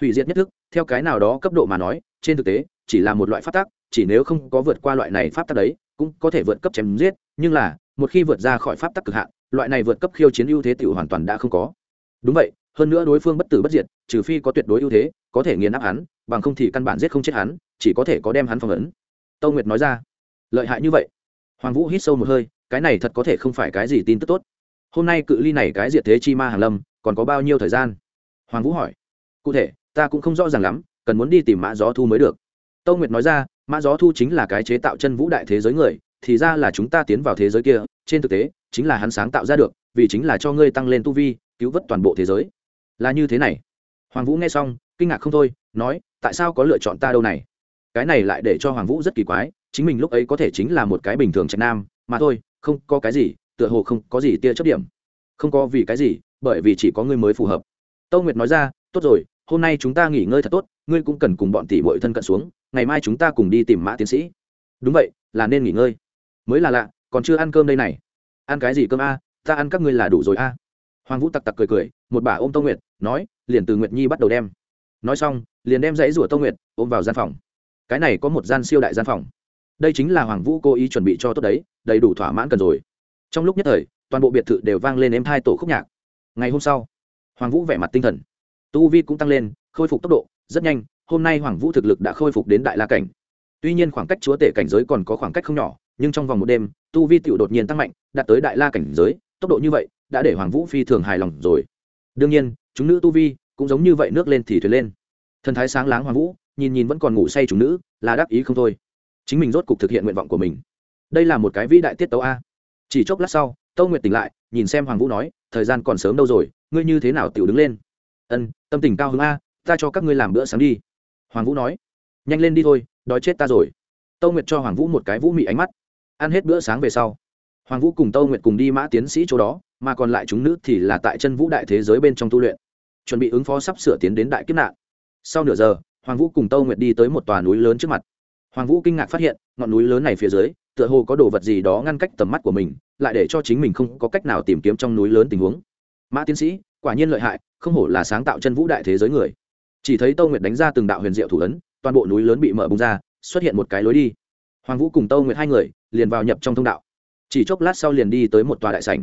[SPEAKER 1] Hủy diệt nhất thức theo cái nào đó cấp độ mà nói trên thực tế chỉ là một loại pháp tắc chỉ nếu không có vượt qua loại này pháp tắc đấy cũng có thể vượt cấp chém giết nhưng là một khi vượt ra khỏi pháp tắc cực hạn loại này vượt cấp khiêu chiến ưu thế tiểu hoàn toàn đã không có. Đúng vậy, hơn nữa đối phương bất tử bất diệt, trừ phi có tuyệt đối ưu thế, có thể nghiền áp hắn, bằng không thì căn bản giết không chết hắn, chỉ có thể có đem hắn phong ấn. Tâu nguyệt nói ra. Lợi hại như vậy. Hoàng vũ hít sâu một hơi, cái này thật có thể không phải cái gì tin tức tốt. Hôm nay cự ly này cái diệt thế chi ma hàng lâm, còn có bao nhiêu thời gian? Hoàng vũ hỏi. Cụ thể, ta cũng không rõ ràng lắm, cần muốn đi tìm mã gió thu mới được. Tâu nguyệt nói ra, mã gió thu chính là cái chế tạo chân vũ đại thế giới người, thì ra là chúng ta tiến vào thế giới kia, trên thực tế chính là hắn sáng tạo ra được, vì chính là cho ngươi tăng lên tu vi, cứu vớt toàn bộ thế giới. Là như thế này. Hoàng vũ nghe xong, kinh ngạc không thôi, nói, tại sao có lựa chọn ta đâu này? Cái này lại để cho hoàng vũ rất kỳ quái, chính mình lúc ấy có thể chính là một cái bình thường trạch nam, mà thôi, không có cái gì, tựa hồ không có gì tia chấp điểm. Không có vì cái gì, bởi vì chỉ có ngươi mới phù hợp. Tâu nguyệt nói ra, tốt rồi, hôm nay chúng ta nghỉ ngơi thật tốt, ngươi cũng cần cùng bọn tỷ bội thân cận xuống, ngày mai chúng ta cùng đi tìm mã tiến sĩ. Đúng vậy, là nên nghỉ ngơi. Mới là lạ, còn chưa ăn cơm đây này ăn cái gì cơm a? Ta ăn các ngươi là đủ rồi a. Hoàng vũ tặc tặc cười cười, một bà ôm tô nguyệt, nói, liền từ nguyệt nhi bắt đầu đem. Nói xong, liền đem dãy rủa tô nguyệt ôm vào gian phòng. Cái này có một gian siêu đại gian phòng. Đây chính là hoàng vũ cố ý chuẩn bị cho tốt đấy, đầy đủ thỏa mãn cần rồi. Trong lúc nhất thời, toàn bộ biệt thự đều vang lên êm hai tổ khúc nhạc. Ngày hôm sau, hoàng vũ vẻ mặt tinh thần. Tu vi cũng tăng lên, khôi phục tốc độ, rất nhanh, hôm nay hoàng vũ thực lực đã khôi phục đến đại la cảnh. Tuy nhiên khoảng cách chúa tể cảnh giới còn có khoảng cách không nhỏ nhưng trong vòng một đêm, tu vi tựu đột nhiên tăng mạnh, đạt tới đại la cảnh giới, tốc độ như vậy, đã để hoàng vũ phi thường hài lòng rồi. Đương nhiên, chúng nữ tu vi cũng giống như vậy nước lên thì thuyền lên. Thần thái sáng láng hoàng vũ, nhìn nhìn vẫn còn ngủ say chúng nữ, là đắc ý không thôi. Chính mình rốt cục thực hiện nguyện vọng của mình. Đây là một cái vĩ đại tiết tấu a. Chỉ chốc lát sau, tâu nguyệt tỉnh lại, nhìn xem hoàng vũ nói, thời gian còn sớm đâu rồi, ngươi như thế nào tiểu đứng lên? Ân, tâm tình cao hứng a, ta cho các ngươi làm bữa sáng đi. Hoàng vũ nói, nhanh lên đi thôi, đói chết ta rồi. Tâu nguyệt cho hoàng vũ một cái vũ mị ánh mắt ăn hết bữa sáng về sau. Hoàng vũ cùng tâu nguyệt cùng đi mã tiến sĩ chỗ đó, mà còn lại chúng nữ thì là tại chân vũ đại thế giới bên trong tu luyện, chuẩn bị ứng phó sắp sửa tiến đến đại kiếp nạn. Sau nửa giờ, hoàng vũ cùng tâu nguyệt đi tới một tòa núi lớn trước mặt. Hoàng vũ kinh ngạc phát hiện, ngọn núi lớn này phía dưới, tựa hồ có đồ vật gì đó ngăn cách tầm mắt của mình, lại để cho chính mình không có cách nào tìm kiếm trong núi lớn tình huống. Mã tiến sĩ, quả nhiên lợi hại, không hổ là sáng tạo chân vũ đại thế giới người. Chỉ thấy tâu nguyệt đánh ra từng đạo huyền diệu thủ ấn, toàn bộ núi lớn bị mở bung ra, xuất hiện một cái lối đi hoàng vũ cùng tâu nguyệt hai người liền vào nhập trong thông đạo. Chỉ chốc lát sau liền đi tới một tòa đại sảnh.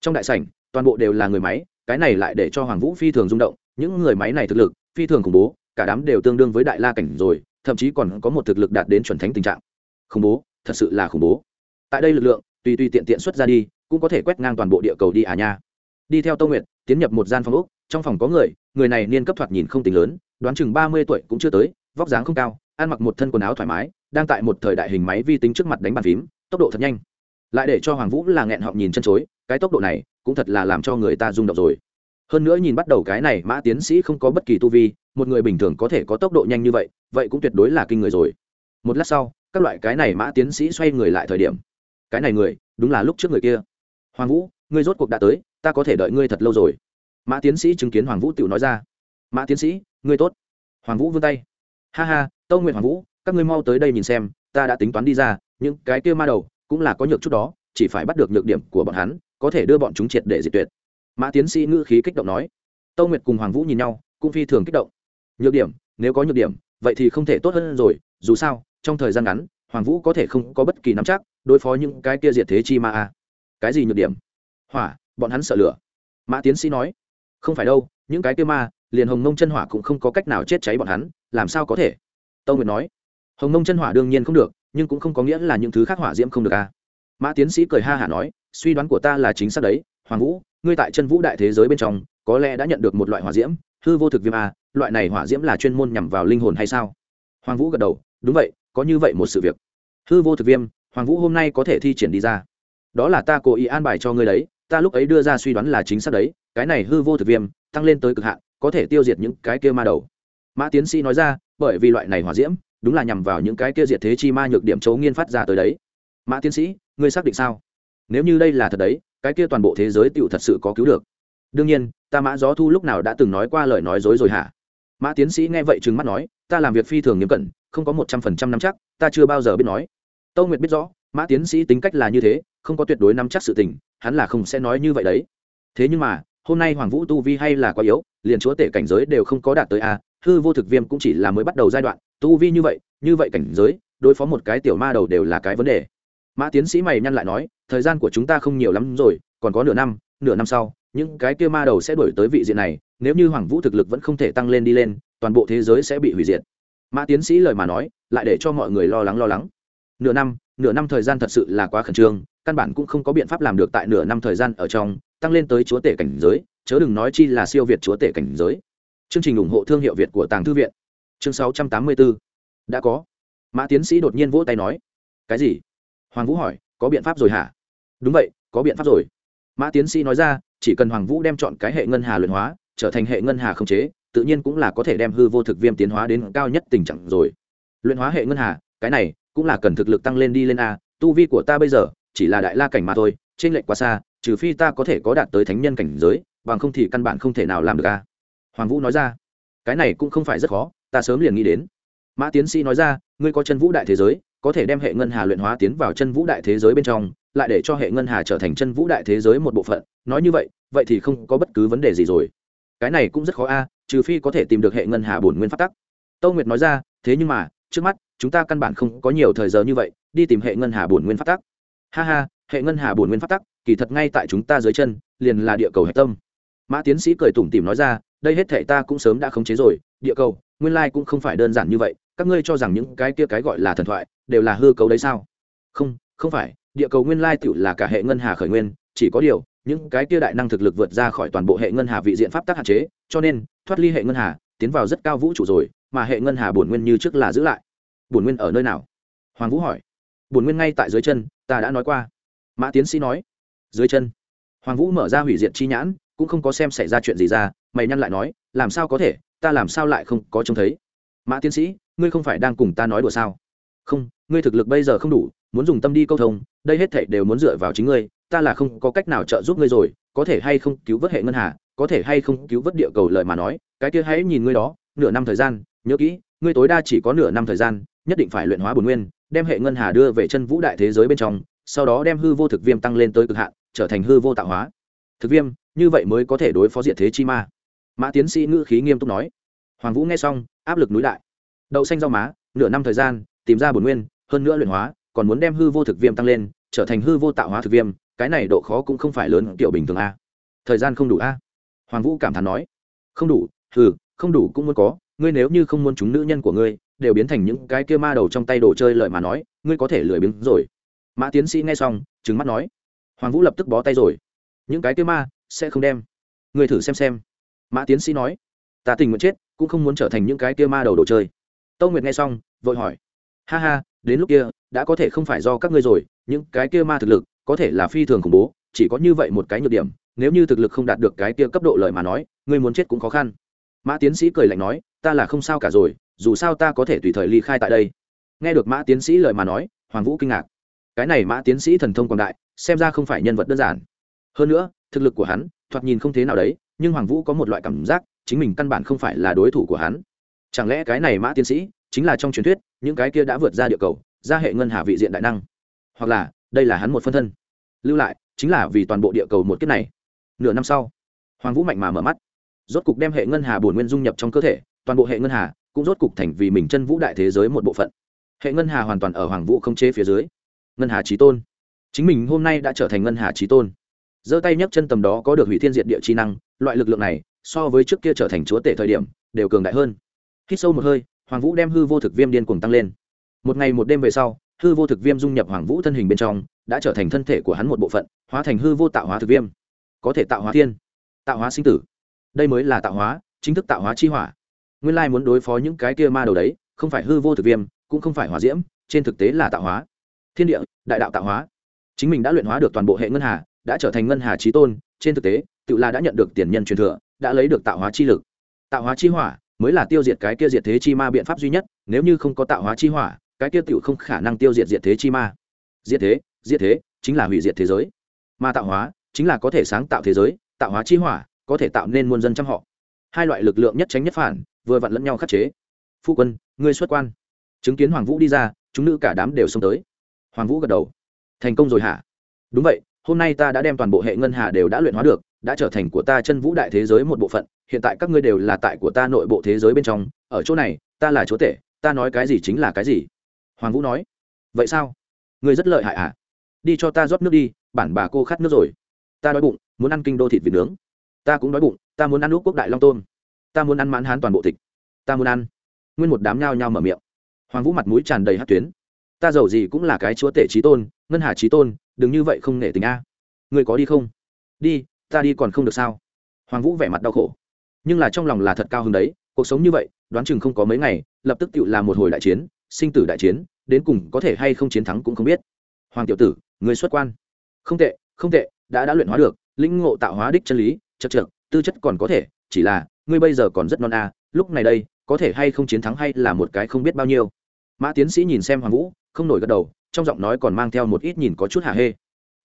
[SPEAKER 1] Trong đại sảnh, toàn bộ đều là người máy, cái này lại để cho hoàng vũ phi thường rung động. Những người máy này thực lực, phi thường khủng bố, cả đám đều tương đương với đại la cảnh rồi, thậm chí còn có một thực lực đạt đến chuẩn thánh tình trạng. Khủng bố, thật sự là khủng bố. Tại đây lực lượng, tùy tùy tiện tiện xuất ra đi, cũng có thể quét ngang toàn bộ địa cầu đi à nha. Đi theo Tô nguyệt, tiến nhập một gian phòng úc trong phòng có người người này niên cấp thoạt nhìn không tính lớn, đoán chừng ba mươi tuổi cũng chưa tới, vóc dáng không cao, ăn mặc một thân quần áo thoải mái đang tại một thời đại hình máy vi tính trước mặt đánh bàn phím, tốc độ thật nhanh. Lại để cho hoàng vũ là nghẹn họng nhìn chân chối, cái tốc độ này cũng thật là làm cho người ta rung động rồi. Hơn nữa nhìn bắt đầu cái này, mã tiến sĩ không có bất kỳ tu vi, một người bình thường có thể có tốc độ nhanh như vậy vậy cũng tuyệt đối là kinh người rồi. Một lát sau, các loại cái này mã tiến sĩ xoay người lại thời điểm. Cái này người, đúng là lúc trước người kia. Hoàng vũ, ngươi rốt cuộc đã tới, ta có thể đợi ngươi thật lâu rồi. Mã tiến sĩ chứng kiến hoàng vũ tự nói ra. Mã tiến sĩ, ngươi tốt. Hoàng vũ vươn tay. Ha ha, tâu nguyện hoàng vũ các ngươi mau tới đây nhìn xem, ta đã tính toán đi ra, những cái kia ma đầu cũng là có nhược chút đó, chỉ phải bắt được nhược điểm của bọn hắn, có thể đưa bọn chúng triệt để diệt tuyệt. Mã tiến sĩ ngữ khí kích động nói. Tâu nguyệt cùng hoàng vũ nhìn nhau, cũng phi thường kích động. Nhược điểm, nếu có nhược điểm, vậy thì không thể tốt hơn rồi, dù sao, trong thời gian ngắn, hoàng vũ có thể không có bất kỳ nắm chắc đối phó những cái kia diệt thế chi ma a. Cái gì nhược điểm? Hỏa, bọn hắn sợ lửa. Mã tiến sĩ nói. Không phải đâu, những cái kia ma, liền hồng nông chân hỏa cũng không có cách nào chết cháy bọn hắn, làm sao có thể? Tâu nguyệt nói hồng nông chân hỏa đương nhiên không được, nhưng cũng không có nghĩa là những thứ khác hỏa diễm không được a mã tiến sĩ cười ha hả nói, suy đoán của ta là chính xác đấy, hoàng vũ, ngươi tại chân vũ đại thế giới bên trong, có lẽ đã nhận được một loại hỏa diễm, hư vô thực viêm a loại này hỏa diễm là chuyên môn nhằm vào linh hồn hay sao? Hoàng vũ gật đầu, đúng vậy, có như vậy một sự việc. Hư vô thực viêm, hoàng vũ hôm nay có thể thi triển đi ra. Đó là ta cố ý an bài cho ngươi đấy, ta lúc ấy đưa ra suy đoán là chính xác đấy, cái này hư vô thực viêm, tăng lên tới cực hạn, có thể tiêu diệt những cái kia ma đầu. Mã tiến sĩ nói ra, bởi vì loại này hỏa diễm đúng là nhằm vào những cái kia diệt thế chi ma nhược điểm chấu nghiên phát ra tới đấy. Mã tiến sĩ, ngươi xác định sao? Nếu như đây là thật đấy, cái kia toàn bộ thế giới tựu thật sự có cứu được. Đương nhiên, ta mã gió thu lúc nào đã từng nói qua lời nói dối rồi hả? Mã tiến sĩ nghe vậy trừng mắt nói, ta làm việc phi thường nghiêm cẩn, không có một trăm phần trăm năm chắc, ta chưa bao giờ biết nói. Tâu nguyệt biết rõ, mã tiến sĩ tính cách là như thế, không có tuyệt đối nắm chắc sự tình, hắn là không sẽ nói như vậy đấy. Thế nhưng mà, hôm nay hoàng vũ tu vi hay là quá yếu, liền chúa tể cảnh giới đều không có đạt tới a, hư vô thực viêm cũng chỉ là mới bắt đầu giai đoạn tu vi như vậy như vậy cảnh giới, đối phó một cái tiểu ma đầu đều là cái vấn đề. Mã tiến sĩ mày nhăn lại nói, thời gian của chúng ta không nhiều lắm rồi, còn có nửa năm nửa năm sau, những cái kia ma đầu sẽ đổi tới vị diện này, nếu như hoàng vũ thực lực vẫn không thể tăng lên đi lên, toàn bộ thế giới sẽ bị hủy diệt. Mã tiến sĩ lời mà nói, lại để cho mọi người lo lắng lo lắng. Nửa năm nửa năm thời gian thật sự là quá khẩn trương, căn bản cũng không có biện pháp làm được tại nửa năm thời gian ở trong, tăng lên tới chúa tể cảnh giới, chớ đừng nói chi là siêu việt chúa tể cảnh giới. Chương trình ủng hộ thương hiệu việt của tàng thư viện chương 684. đã có. Mã tiến sĩ đột nhiên vỗ tay nói. Cái gì? Hoàng vũ hỏi, có biện pháp rồi hả? Đúng vậy, có biện pháp rồi. Mã tiến sĩ nói ra, chỉ cần hoàng vũ đem chọn cái hệ ngân hà luyện hóa, trở thành hệ ngân hà không chế, tự nhiên cũng là có thể đem hư vô thực viêm tiến hóa đến cao nhất tình trạng rồi. Luyện hóa hệ ngân hà, cái này cũng là cần thực lực tăng lên đi lên a, tu vi của ta bây giờ chỉ là đại la cảnh mà thôi trên lệnh quá xa, trừ phi ta có thể có đạt tới thánh nhân cảnh giới, bằng không thì căn bản không thể nào làm được a. Hoàng vũ nói ra cái này cũng không phải rất khó, ta sớm liền nghĩ đến. Mã tiến sĩ nói ra, ngươi có chân vũ đại thế giới, có thể đem hệ ngân hà luyện hóa tiến vào chân vũ đại thế giới bên trong, lại để cho hệ ngân hà trở thành chân vũ đại thế giới một bộ phận. Nói như vậy vậy thì không có bất cứ vấn đề gì rồi. Cái này cũng rất khó a, trừ phi có thể tìm được hệ ngân hà bổn nguyên phát tắc. Tâu nguyệt nói ra, thế nhưng mà, trước mắt, chúng ta căn bản không có nhiều thời giờ như vậy, đi tìm hệ ngân hà bổn nguyên phát tắc. Ha ha, hệ ngân hà bổn nguyên phát tắc, kỳ thật ngay tại chúng ta dưới chân, liền là địa cầu hạch tâm. Mã tiến sĩ cười tủm tỉm nói ra đây hết thể ta cũng sớm đã khống chế rồi, địa cầu, nguyên lai cũng không phải đơn giản như vậy, các ngươi cho rằng những cái kia cái gọi là thần thoại, đều là hư cấu đấy sao? Không không phải, địa cầu nguyên lai tựu là cả hệ ngân hà khởi nguyên, chỉ có điều, những cái kia đại năng thực lực vượt ra khỏi toàn bộ hệ ngân hà vị diện pháp tắc hạn chế, cho nên, thoát ly hệ ngân hà, tiến vào rất cao vũ trụ rồi, mà hệ ngân hà bổn nguyên như trước là giữ lại. Bổn nguyên ở nơi nào? Hoàng vũ hỏi. Bổn nguyên ngay tại dưới chân, ta đã nói qua. Mã tiến sĩ nói. Dưới chân. Hoàng vũ mở ra hủy diệt chi nhãn, cũng không có xem xảy ra chuyện gì ra mày nhăn lại nói, làm sao có thể? Ta làm sao lại không có trông thấy? Mã tiến sĩ, ngươi không phải đang cùng ta nói đùa sao? Không, ngươi thực lực bây giờ không đủ, muốn dùng tâm đi câu thông, đây hết thảy đều muốn dựa vào chính ngươi, ta là không có cách nào trợ giúp ngươi rồi, có thể hay không cứu vớt hệ ngân hà, có thể hay không cứu vớt địa cầu lời mà nói, cái kia hãy nhìn ngươi đó, nửa năm thời gian, nhớ kỹ, ngươi tối đa chỉ có nửa năm thời gian, nhất định phải luyện hóa bổn nguyên, đem hệ ngân hà đưa về chân vũ đại thế giới bên trong, sau đó đem hư vô thực viêm tăng lên tới cực hạn, trở thành hư vô tạo hóa. Thực viêm, như vậy mới có thể đối phó diệt thế chi ma mã tiến sĩ ngữ khí nghiêm túc nói. Hoàng vũ nghe xong, áp lực núi đại đậu xanh rau má, nửa năm thời gian, tìm ra bổn nguyên, hơn nữa luyện hóa, còn muốn đem hư vô thực viêm tăng lên, trở thành hư vô tạo hóa thực viêm, cái này độ khó cũng không phải lớn kiểu bình thường a. Thời gian không đủ a. Hoàng vũ cảm thán nói. Không đủ, hừ, không đủ cũng muốn có, ngươi nếu như không muốn chúng nữ nhân của ngươi, đều biến thành những cái kia ma đầu trong tay đồ chơi lợi mà nói, ngươi có thể lười biếng rồi. Mã tiến sĩ nghe xong, trừng mắt nói. Hoàng vũ lập tức bó tay rồi. Những cái kia ma, sẽ không đem. Ngươi thử xem xem mã tiến sĩ nói, ta tình nguyện chết, cũng không muốn trở thành những cái kia ma đầu đồ chơi. Tâu nguyệt nghe xong, vội hỏi, ha ha, đến lúc kia, đã có thể không phải do các ngươi rồi, những cái kia ma thực lực, có thể là phi thường khủng bố, chỉ có như vậy một cái nhược điểm, nếu như thực lực không đạt được cái kia cấp độ lời mà nói, ngươi muốn chết cũng khó khăn. Mã tiến sĩ cười lạnh nói, ta là không sao cả rồi, dù sao ta có thể tùy thời ly khai tại đây. Nghe được mã tiến sĩ lời mà nói, hoàng vũ kinh ngạc. Cái này mã tiến sĩ thần thông quảng đại, xem ra không phải nhân vật đơn giản. Hơn nữa, thực lực của hắn, thoạt nhìn không thế nào đấy nhưng hoàng vũ có một loại cảm giác, chính mình căn bản không phải là đối thủ của hắn. Chẳng lẽ cái này mã tiến sĩ chính là trong truyền thuyết, những cái kia đã vượt ra địa cầu, ra hệ ngân hà vị diện đại năng? Hoặc là, đây là hắn một phân thân? Lưu lại, chính là vì toàn bộ địa cầu một kiếp này. Nửa năm sau, hoàng vũ mạnh mà mở mắt. Rốt cục đem hệ ngân hà bổn nguyên dung nhập trong cơ thể, toàn bộ hệ ngân hà cũng rốt cục thành vì mình chân vũ đại thế giới một bộ phận. Hệ ngân hà hoàn toàn ở hoàng vũ không chế phía dưới. Ngân hà trí tôn. Chính mình hôm nay đã trở thành ngân hà trí tôn giơ tay nhấc chân tầm đó có được hủy thiên diệt địa chi năng, loại lực lượng này, so với trước kia trở thành chúa tể thời điểm, đều cường đại hơn. Hít sâu một hơi, hoàng vũ đem hư vô thực viêm điên cuồng tăng lên. Một ngày một đêm về sau, hư vô thực viêm dung nhập hoàng vũ thân hình bên trong, đã trở thành thân thể của hắn một bộ phận, hóa thành hư vô tạo hóa thực viêm. Có thể tạo hóa thiên, tạo hóa sinh tử. Đây mới là tạo hóa, chính thức tạo hóa chi hỏa. Nguyên lai muốn đối phó những cái kia ma đầu đấy, không phải hư vô thực viêm, cũng không phải hỏa diễm, trên thực tế là tạo hóa. Thiên địa, đại đạo tạo hóa. Chính mình đã luyện hóa được toàn bộ hệ ngân hà đã trở thành ngân hà trí tôn, trên thực tế, tự la đã nhận được tiền nhân truyền thừa, đã lấy được tạo hóa chi lực. Tạo hóa chi hỏa mới là tiêu diệt cái kia diệt thế chi ma biện pháp duy nhất, nếu như không có tạo hóa chi hỏa, cái kia tự không khả năng tiêu diệt diệt thế chi ma. Diệt thế diệt thế chính là hủy diệt thế giới. Mà tạo hóa chính là có thể sáng tạo thế giới, tạo hóa chi hỏa có thể tạo nên muôn dân trăm họ. Hai loại lực lượng nhất tránh nhất phản, vừa vặn lẫn nhau khắc chế. Phu quân, ngươi xuất quan. Chứng kiến hoàng vũ đi ra, chúng nữ cả đám đều xông tới. Hoàng vũ gật đầu. Thành công rồi hả? Đúng vậy hôm nay ta đã đem toàn bộ hệ ngân hà đều đã luyện hóa được, đã trở thành của ta chân vũ đại thế giới một bộ phận, hiện tại các ngươi đều là tại của ta nội bộ thế giới bên trong, ở chỗ này, ta là chúa tể, ta nói cái gì chính là cái gì? Hoàng vũ nói. Vậy sao? Ngươi rất lợi hại à? Đi cho ta rót nước đi, bản bà cô khát nước rồi. Ta đói bụng, muốn ăn kinh đô thịt vịt nướng. Ta cũng đói bụng, ta muốn ăn lúc quốc đại long tôm. Ta muốn ăn mãn hán toàn bộ thịt ta muốn ăn. Nguyên một đám nhao nhao mở miệng. Hoàng vũ mặt mũi tràn đầy hát tuyến. Ta giàu gì cũng là cái chúa tể trí tôn ngân hà trí tôn, đừng như vậy không nể tình a. Ngươi có đi không? Đi, ta đi còn không được sao? Hoàng vũ vẻ mặt đau khổ. Nhưng là trong lòng là thật cao hơn đấy, cuộc sống như vậy, đoán chừng không có mấy ngày, lập tức tự làm một hồi đại chiến, sinh tử đại chiến, đến cùng có thể hay không chiến thắng cũng không biết. Hoàng tiểu tử người xuất quan. Không tệ không tệ, đã đã luyện hóa được, lĩnh ngộ tạo hóa đích chân lý, chật trượt tư chất còn có thể, chỉ là, ngươi bây giờ còn rất non a, lúc này đây, có thể hay không chiến thắng hay là một cái không biết bao nhiêu. Mã tiến sĩ nhìn xem hoàng vũ, không nổi gật đầu trong giọng nói còn mang theo một ít nhìn có chút hạ hê.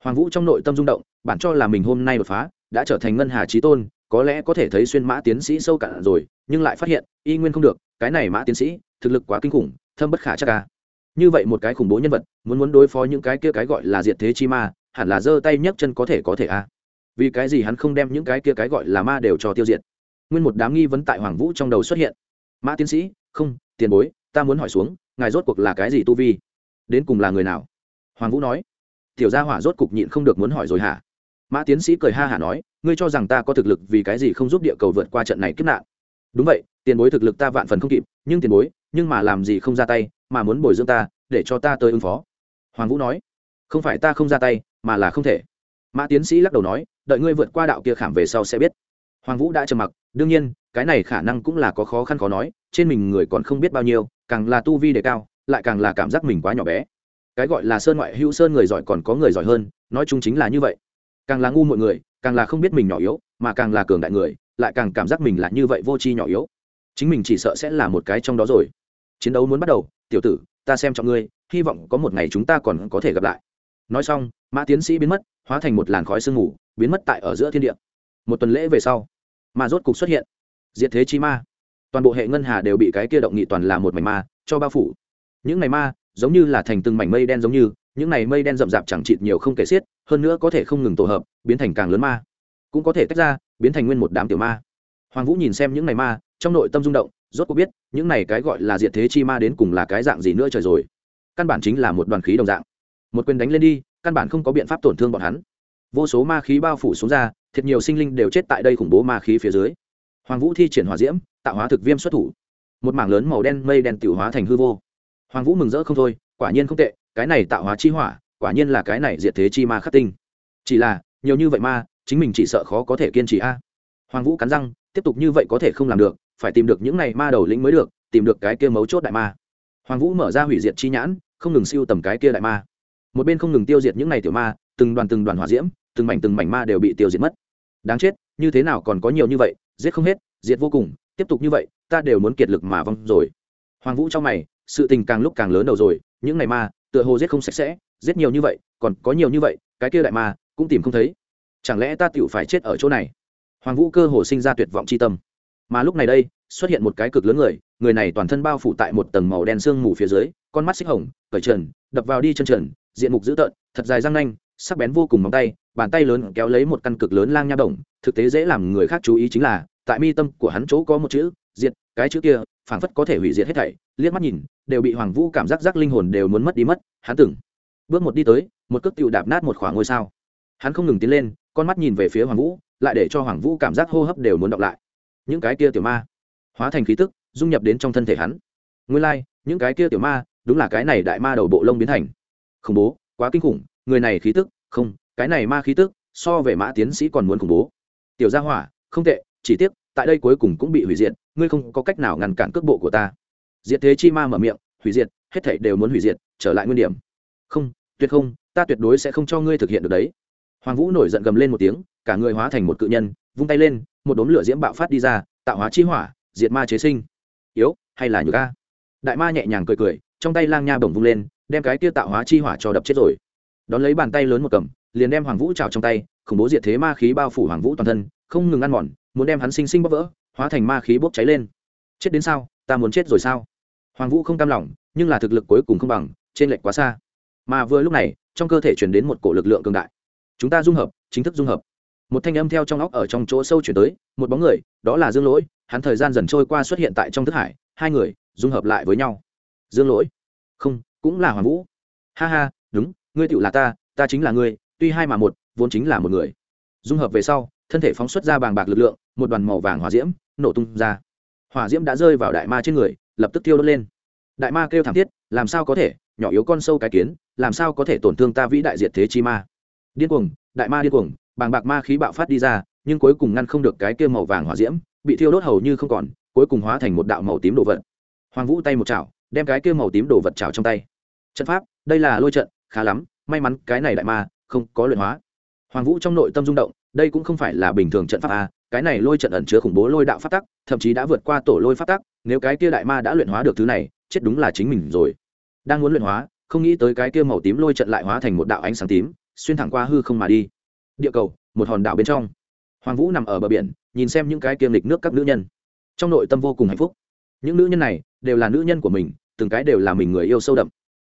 [SPEAKER 1] Hoàng vũ trong nội tâm rung động, bản cho là mình hôm nay đột phá, đã trở thành ngân hà trí tôn, có lẽ có thể thấy xuyên mã tiến sĩ sâu cạn rồi, nhưng lại phát hiện, y nguyên không được, cái này mã tiến sĩ, thực lực quá kinh khủng, thâm bất khả chắc ca như vậy một cái khủng bố nhân vật, muốn muốn đối phó những cái kia cái gọi là diệt thế chi ma, hẳn là giơ tay nhấc chân có thể có thể a vì cái gì hắn không đem những cái kia cái gọi là ma đều cho tiêu diệt. Nguyên một đám nghi vấn tại hoàng vũ trong đầu xuất hiện. Mã tiến sĩ, không, tiền bối, ta muốn hỏi xuống, ngài rốt cuộc là cái gì tu vi? Đến cùng là người nào? Hoàng vũ nói. Tiểu gia hỏa rốt cục nhịn không được muốn hỏi rồi hả? Mã tiến sĩ cười ha hả nói, ngươi cho rằng ta có thực lực vì cái gì không giúp địa cầu vượt qua trận này kiếp nạn? Đúng vậy, tiền bối thực lực ta vạn phần không kịp, nhưng tiền bối, nhưng mà làm gì không ra tay, mà muốn bồi dưỡng ta, để cho ta tới ứng phó? Hoàng vũ nói. Không phải ta không ra tay, mà là không thể. Mã tiến sĩ lắc đầu nói, đợi ngươi vượt qua đạo kia khảm về sau sẽ biết. Hoàng vũ đã trầm mặc, đương nhiên, cái này khả năng cũng là có khó khăn khó nói, trên mình người còn không biết bao nhiêu, càng là tu vi đề cao lại càng là cảm giác mình quá nhỏ bé. Cái gọi là sơn ngoại hữu sơn người giỏi còn có người giỏi hơn, nói chung chính là như vậy. Càng là ngu mọi người, càng là không biết mình nhỏ yếu, mà càng là cường đại người, lại càng cảm giác mình là như vậy vô tri nhỏ yếu. Chính mình chỉ sợ sẽ là một cái trong đó rồi. Chiến đấu muốn bắt đầu, tiểu tử, ta xem trọng ngươi, hy vọng có một ngày chúng ta còn có thể gặp lại. Nói xong, mã tiến sĩ biến mất, hóa thành một làn khói sương mù, biến mất tại ở giữa thiên địa. Một tuần lễ về sau mà rốt cục xuất hiện. Diệt thế chi ma. Toàn bộ hệ ngân hà đều bị cái kia động nghị toàn là một mảnh ma, cho bao phủ những ngày ma, giống như là thành từng mảnh mây đen giống như, những ngày mây đen rậm rạp chẳng chịt nhiều không kể xiết, hơn nữa có thể không ngừng tổ hợp, biến thành càng lớn ma. Cũng có thể tách ra, biến thành nguyên một đám tiểu ma. Hoàng vũ nhìn xem những ngày ma, trong nội tâm rung động, rốt cuộc biết, những này cái gọi là diệt thế chi ma đến cùng là cái dạng gì nữa trời rồi. Căn bản chính là một đoàn khí đồng dạng. Một quyền đánh lên đi, căn bản không có biện pháp tổn thương bọn hắn. Vô số ma khí bao phủ xuống ra, thiệt nhiều sinh linh đều chết tại đây khủng bố ma khí phía dưới. Hoàng vũ thi triển hỏa diễm, tạo hóa thực viêm xuất thủ. Một mảng lớn màu đen mây đen tiểu hóa thành hư vô hoàng vũ mừng rỡ không thôi, quả nhiên không tệ, cái này tạo hóa chi hỏa, quả nhiên là cái này diệt thế chi ma khắc tinh. Chỉ là, nhiều như vậy ma, chính mình chỉ sợ khó có thể kiên trì a. À. Hoàng vũ cắn răng, tiếp tục như vậy có thể không làm được, phải tìm được những này ma đầu lĩnh mới được, tìm được cái kia mấu chốt đại ma. Hoàng vũ mở ra hủy diệt chi nhãn, không ngừng siêu tầm cái kia đại ma. Một bên không ngừng tiêu diệt những này tiểu ma, từng đoàn từng đoàn hỏa diễm, từng mảnh từng mảnh ma đều bị tiêu diệt mất. Đáng chết, như thế nào còn có nhiều như vậy, giết không hết, diệt vô cùng, tiếp tục như vậy, ta đều muốn kiệt lực mà vong rồi. Hoàng vũ trong mày sự tình càng lúc càng lớn đầu rồi, những ngày ma, tựa hồ giết không sạch sẽ, giết nhiều như vậy, còn có nhiều như vậy, cái kia đại ma, cũng tìm không thấy. Chẳng lẽ ta tựu phải chết ở chỗ này? Hoàng vũ cơ hồ sinh ra tuyệt vọng c h i tâm. Mà lúc này đây, xuất hiện một cái cực lớn người người này toàn thân bao phủ tại một tầng màu đen sương mù phía dưới, con mắt xích hồng, cởi trần, đập vào đi chân trần, diện mục dữ tợn, thật dài răng nanh, sắc bén vô cùng móng tay, bàn tay lớn kéo lấy một căn cực lớn lang nha đồng, thực tế dễ làm người khác chú ý chính là, tại mi tâm của hắn chỗ có một chữ, diệt cái chữ kia phảng phất có thể hủy diệt hết thảy liếc mắt nhìn đều bị hoàng vũ cảm giác giác linh hồn đều muốn mất đi mất hắn từng bước một đi tới một cước tựu đạp nát một khoảng ngôi sao. Hắn không ngừng tiến lên con mắt nhìn về phía hoàng vũ lại để cho hoàng vũ cảm giác hô hấp đều muốn đọc lại. Những cái kia tiểu ma hóa thành khí tức dung nhập đến trong thân thể hắn. Nguyên lai、like, những cái kia tiểu ma đúng là cái này đại ma đầu bộ lông biến thành. Khủng bố quá kinh khủng người này khí tức không cái này ma khí tức so về mã tiến sĩ còn muốn khủng bố. Tiểu gia hỏa không tệ chỉ tiếc tại đây cuối cùng cũng bị hủy diệt, ngươi không có cách nào ngăn cản cước bộ của ta. Diệt thế chi ma mở miệng, hủy diệt, hết thảy đều muốn hủy diệt, trở lại nguyên điểm. Không, tuyệt không, ta tuyệt đối sẽ không cho ngươi thực hiện được đấy. Hoàng vũ nổi giận gầm lên một tiếng, cả người hóa thành một cự nhân, vung tay lên, một đốm lửa diễm bạo phát đi ra, tạo hóa chi hỏa, diệt ma chế sinh. Yếu, hay là nhược a đại ma nhẹ nhàng cười cười, trong tay lang nha bổng vung lên, đem cái kia tạo hóa chi hỏa cho đập chết rồi. Đón lấy bàn tay lớn một cầm, liền đem hoàng vũ trào trong tay, khủng bố diệt thế ma khí bao phủ hoàng vũ toàn thân, không ngừng ăn mòn muốn đem hắn sinh sinh bóp vỡ, hóa thành ma khí bốc cháy lên. Chết đến sao? Ta muốn chết rồi sao? Hoàng vũ không cam lòng, nhưng là thực lực cuối cùng không bằng, trên lệch quá xa. Mà vừa lúc này, trong cơ thể chuyển đến một cổ lực lượng cường đại. Chúng ta dung hợp, chính thức dung hợp. Một thanh âm theo trong óc ở trong chỗ sâu chuyển tới, một bóng người, đó là dương lỗi, hắn thời gian dần trôi qua xuất hiện tại trong thức hải, hai người, dung hợp lại với nhau. Dương lỗi? Không, cũng là hoàng vũ. Ha ha, đúng, ngươi tựu là ta ta chính là ngươi, tuy hai mà một, vốn chính là một người. Dung hợp về sau thân thể phóng xuất ra bàng bạc lực lượng, một đoàn màu vàng hỏa diễm nổ tung ra. Hỏa diễm đã rơi vào đại ma trên người, lập tức tiêu đốt lên. Đại ma kêu thảm thiết, làm sao có thể? Nhỏ yếu con sâu cái kiến, làm sao có thể tổn thương ta vĩ đại diệt thế chi ma? Điên cuồng, đại ma điên cuồng, bàng bạc ma khí bạo phát đi ra, nhưng cuối cùng ngăn không được cái kia màu vàng hỏa diễm, bị thiêu đốt hầu như không còn, cuối cùng hóa thành một đạo màu tím đồ vật. Hoàng vũ tay một chảo, đem cái kia màu tím đồ vật chảo trong tay. Trận pháp, đây là lôi trận, khá lắm, may mắn cái này đại ma, không có luyện hóa. Hoàng vũ trong nội tâm rung động đây cũng không phải là bình thường trận pháp a cái này lôi trận ẩn chứa khủng bố lôi đạo phát tắc thậm chí đã vượt qua tổ lôi phát tắc nếu cái kia đại ma đã luyện hóa được thứ này chết đúng là chính mình rồi. Đang muốn luyện hóa không nghĩ tới cái kia màu tím lôi trận lại hóa thành một đạo ánh sáng tím xuyên thẳng qua hư không mà đi. Địa cầu một hòn đảo bên trong. Hoàng vũ nằm ở bờ biển nhìn xem những cái kiêm lịch nước các nữ nhân. Trong nội tâm vô cùng hạnh phúc. Những nữ nhân này đều là nữ nhân của mình từng cái đều là mình người yêu sâu đậm.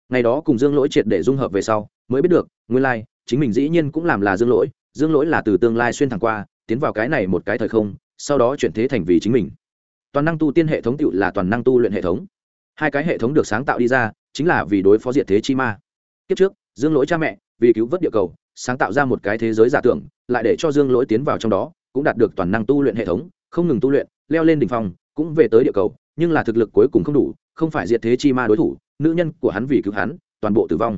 [SPEAKER 1] Ngày đó cùng dương lỗi triệt để dung hợp về sau mới biết được nguyên lai、like, chính mình dĩ nhiên cũng làm là dương lỗi dương lỗi là từ tương lai xuyên thẳng qua, tiến vào cái này một cái thời không, sau đó chuyển thế thành vì chính mình. Toàn năng tu tiên hệ thống tựu là toàn năng tu luyện hệ thống. Hai cái hệ thống được sáng tạo đi ra, chính là vì đối phó diệt thế chi ma. Kiếp trước, dương lỗi cha mẹ, vì cứu vớt địa cầu, sáng tạo ra một cái thế giới giả tưởng, lại để cho dương lỗi tiến vào trong đó, cũng đạt được toàn năng tu luyện hệ thống, không ngừng tu luyện, leo lên đ ỉ n h phòng cũng về tới địa cầu, nhưng là thực lực cuối cùng không đủ, không phải diệt thế chi ma đối thủ, nữ nhân của hắn vì cứu hắn, toàn bộ tử vong.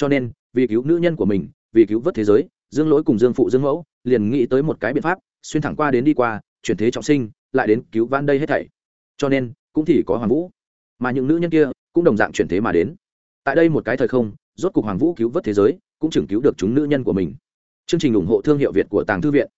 [SPEAKER 1] Cho nên, vì cứu nữ nhân của mình, vì cứu vớt thế giới dương lỗi cùng dương phụ dương mẫu liền nghĩ tới một cái biện pháp, xuyên thẳng qua đến đi qua, chuyển thế trọng sinh, lại đến cứu vãn đây hết thảy. Cho nên, cũng thì có hoàng vũ. Mà những nữ nhân kia cũng đồng dạng chuyển thế mà đến. Tại đây một cái thời không, rốt cục hoàng vũ cứu vớt thế giới, cũng chừng cứu được chúng nữ nhân của mình. Chương trình ủng hộ thương hiệu việt của tàng thư viện.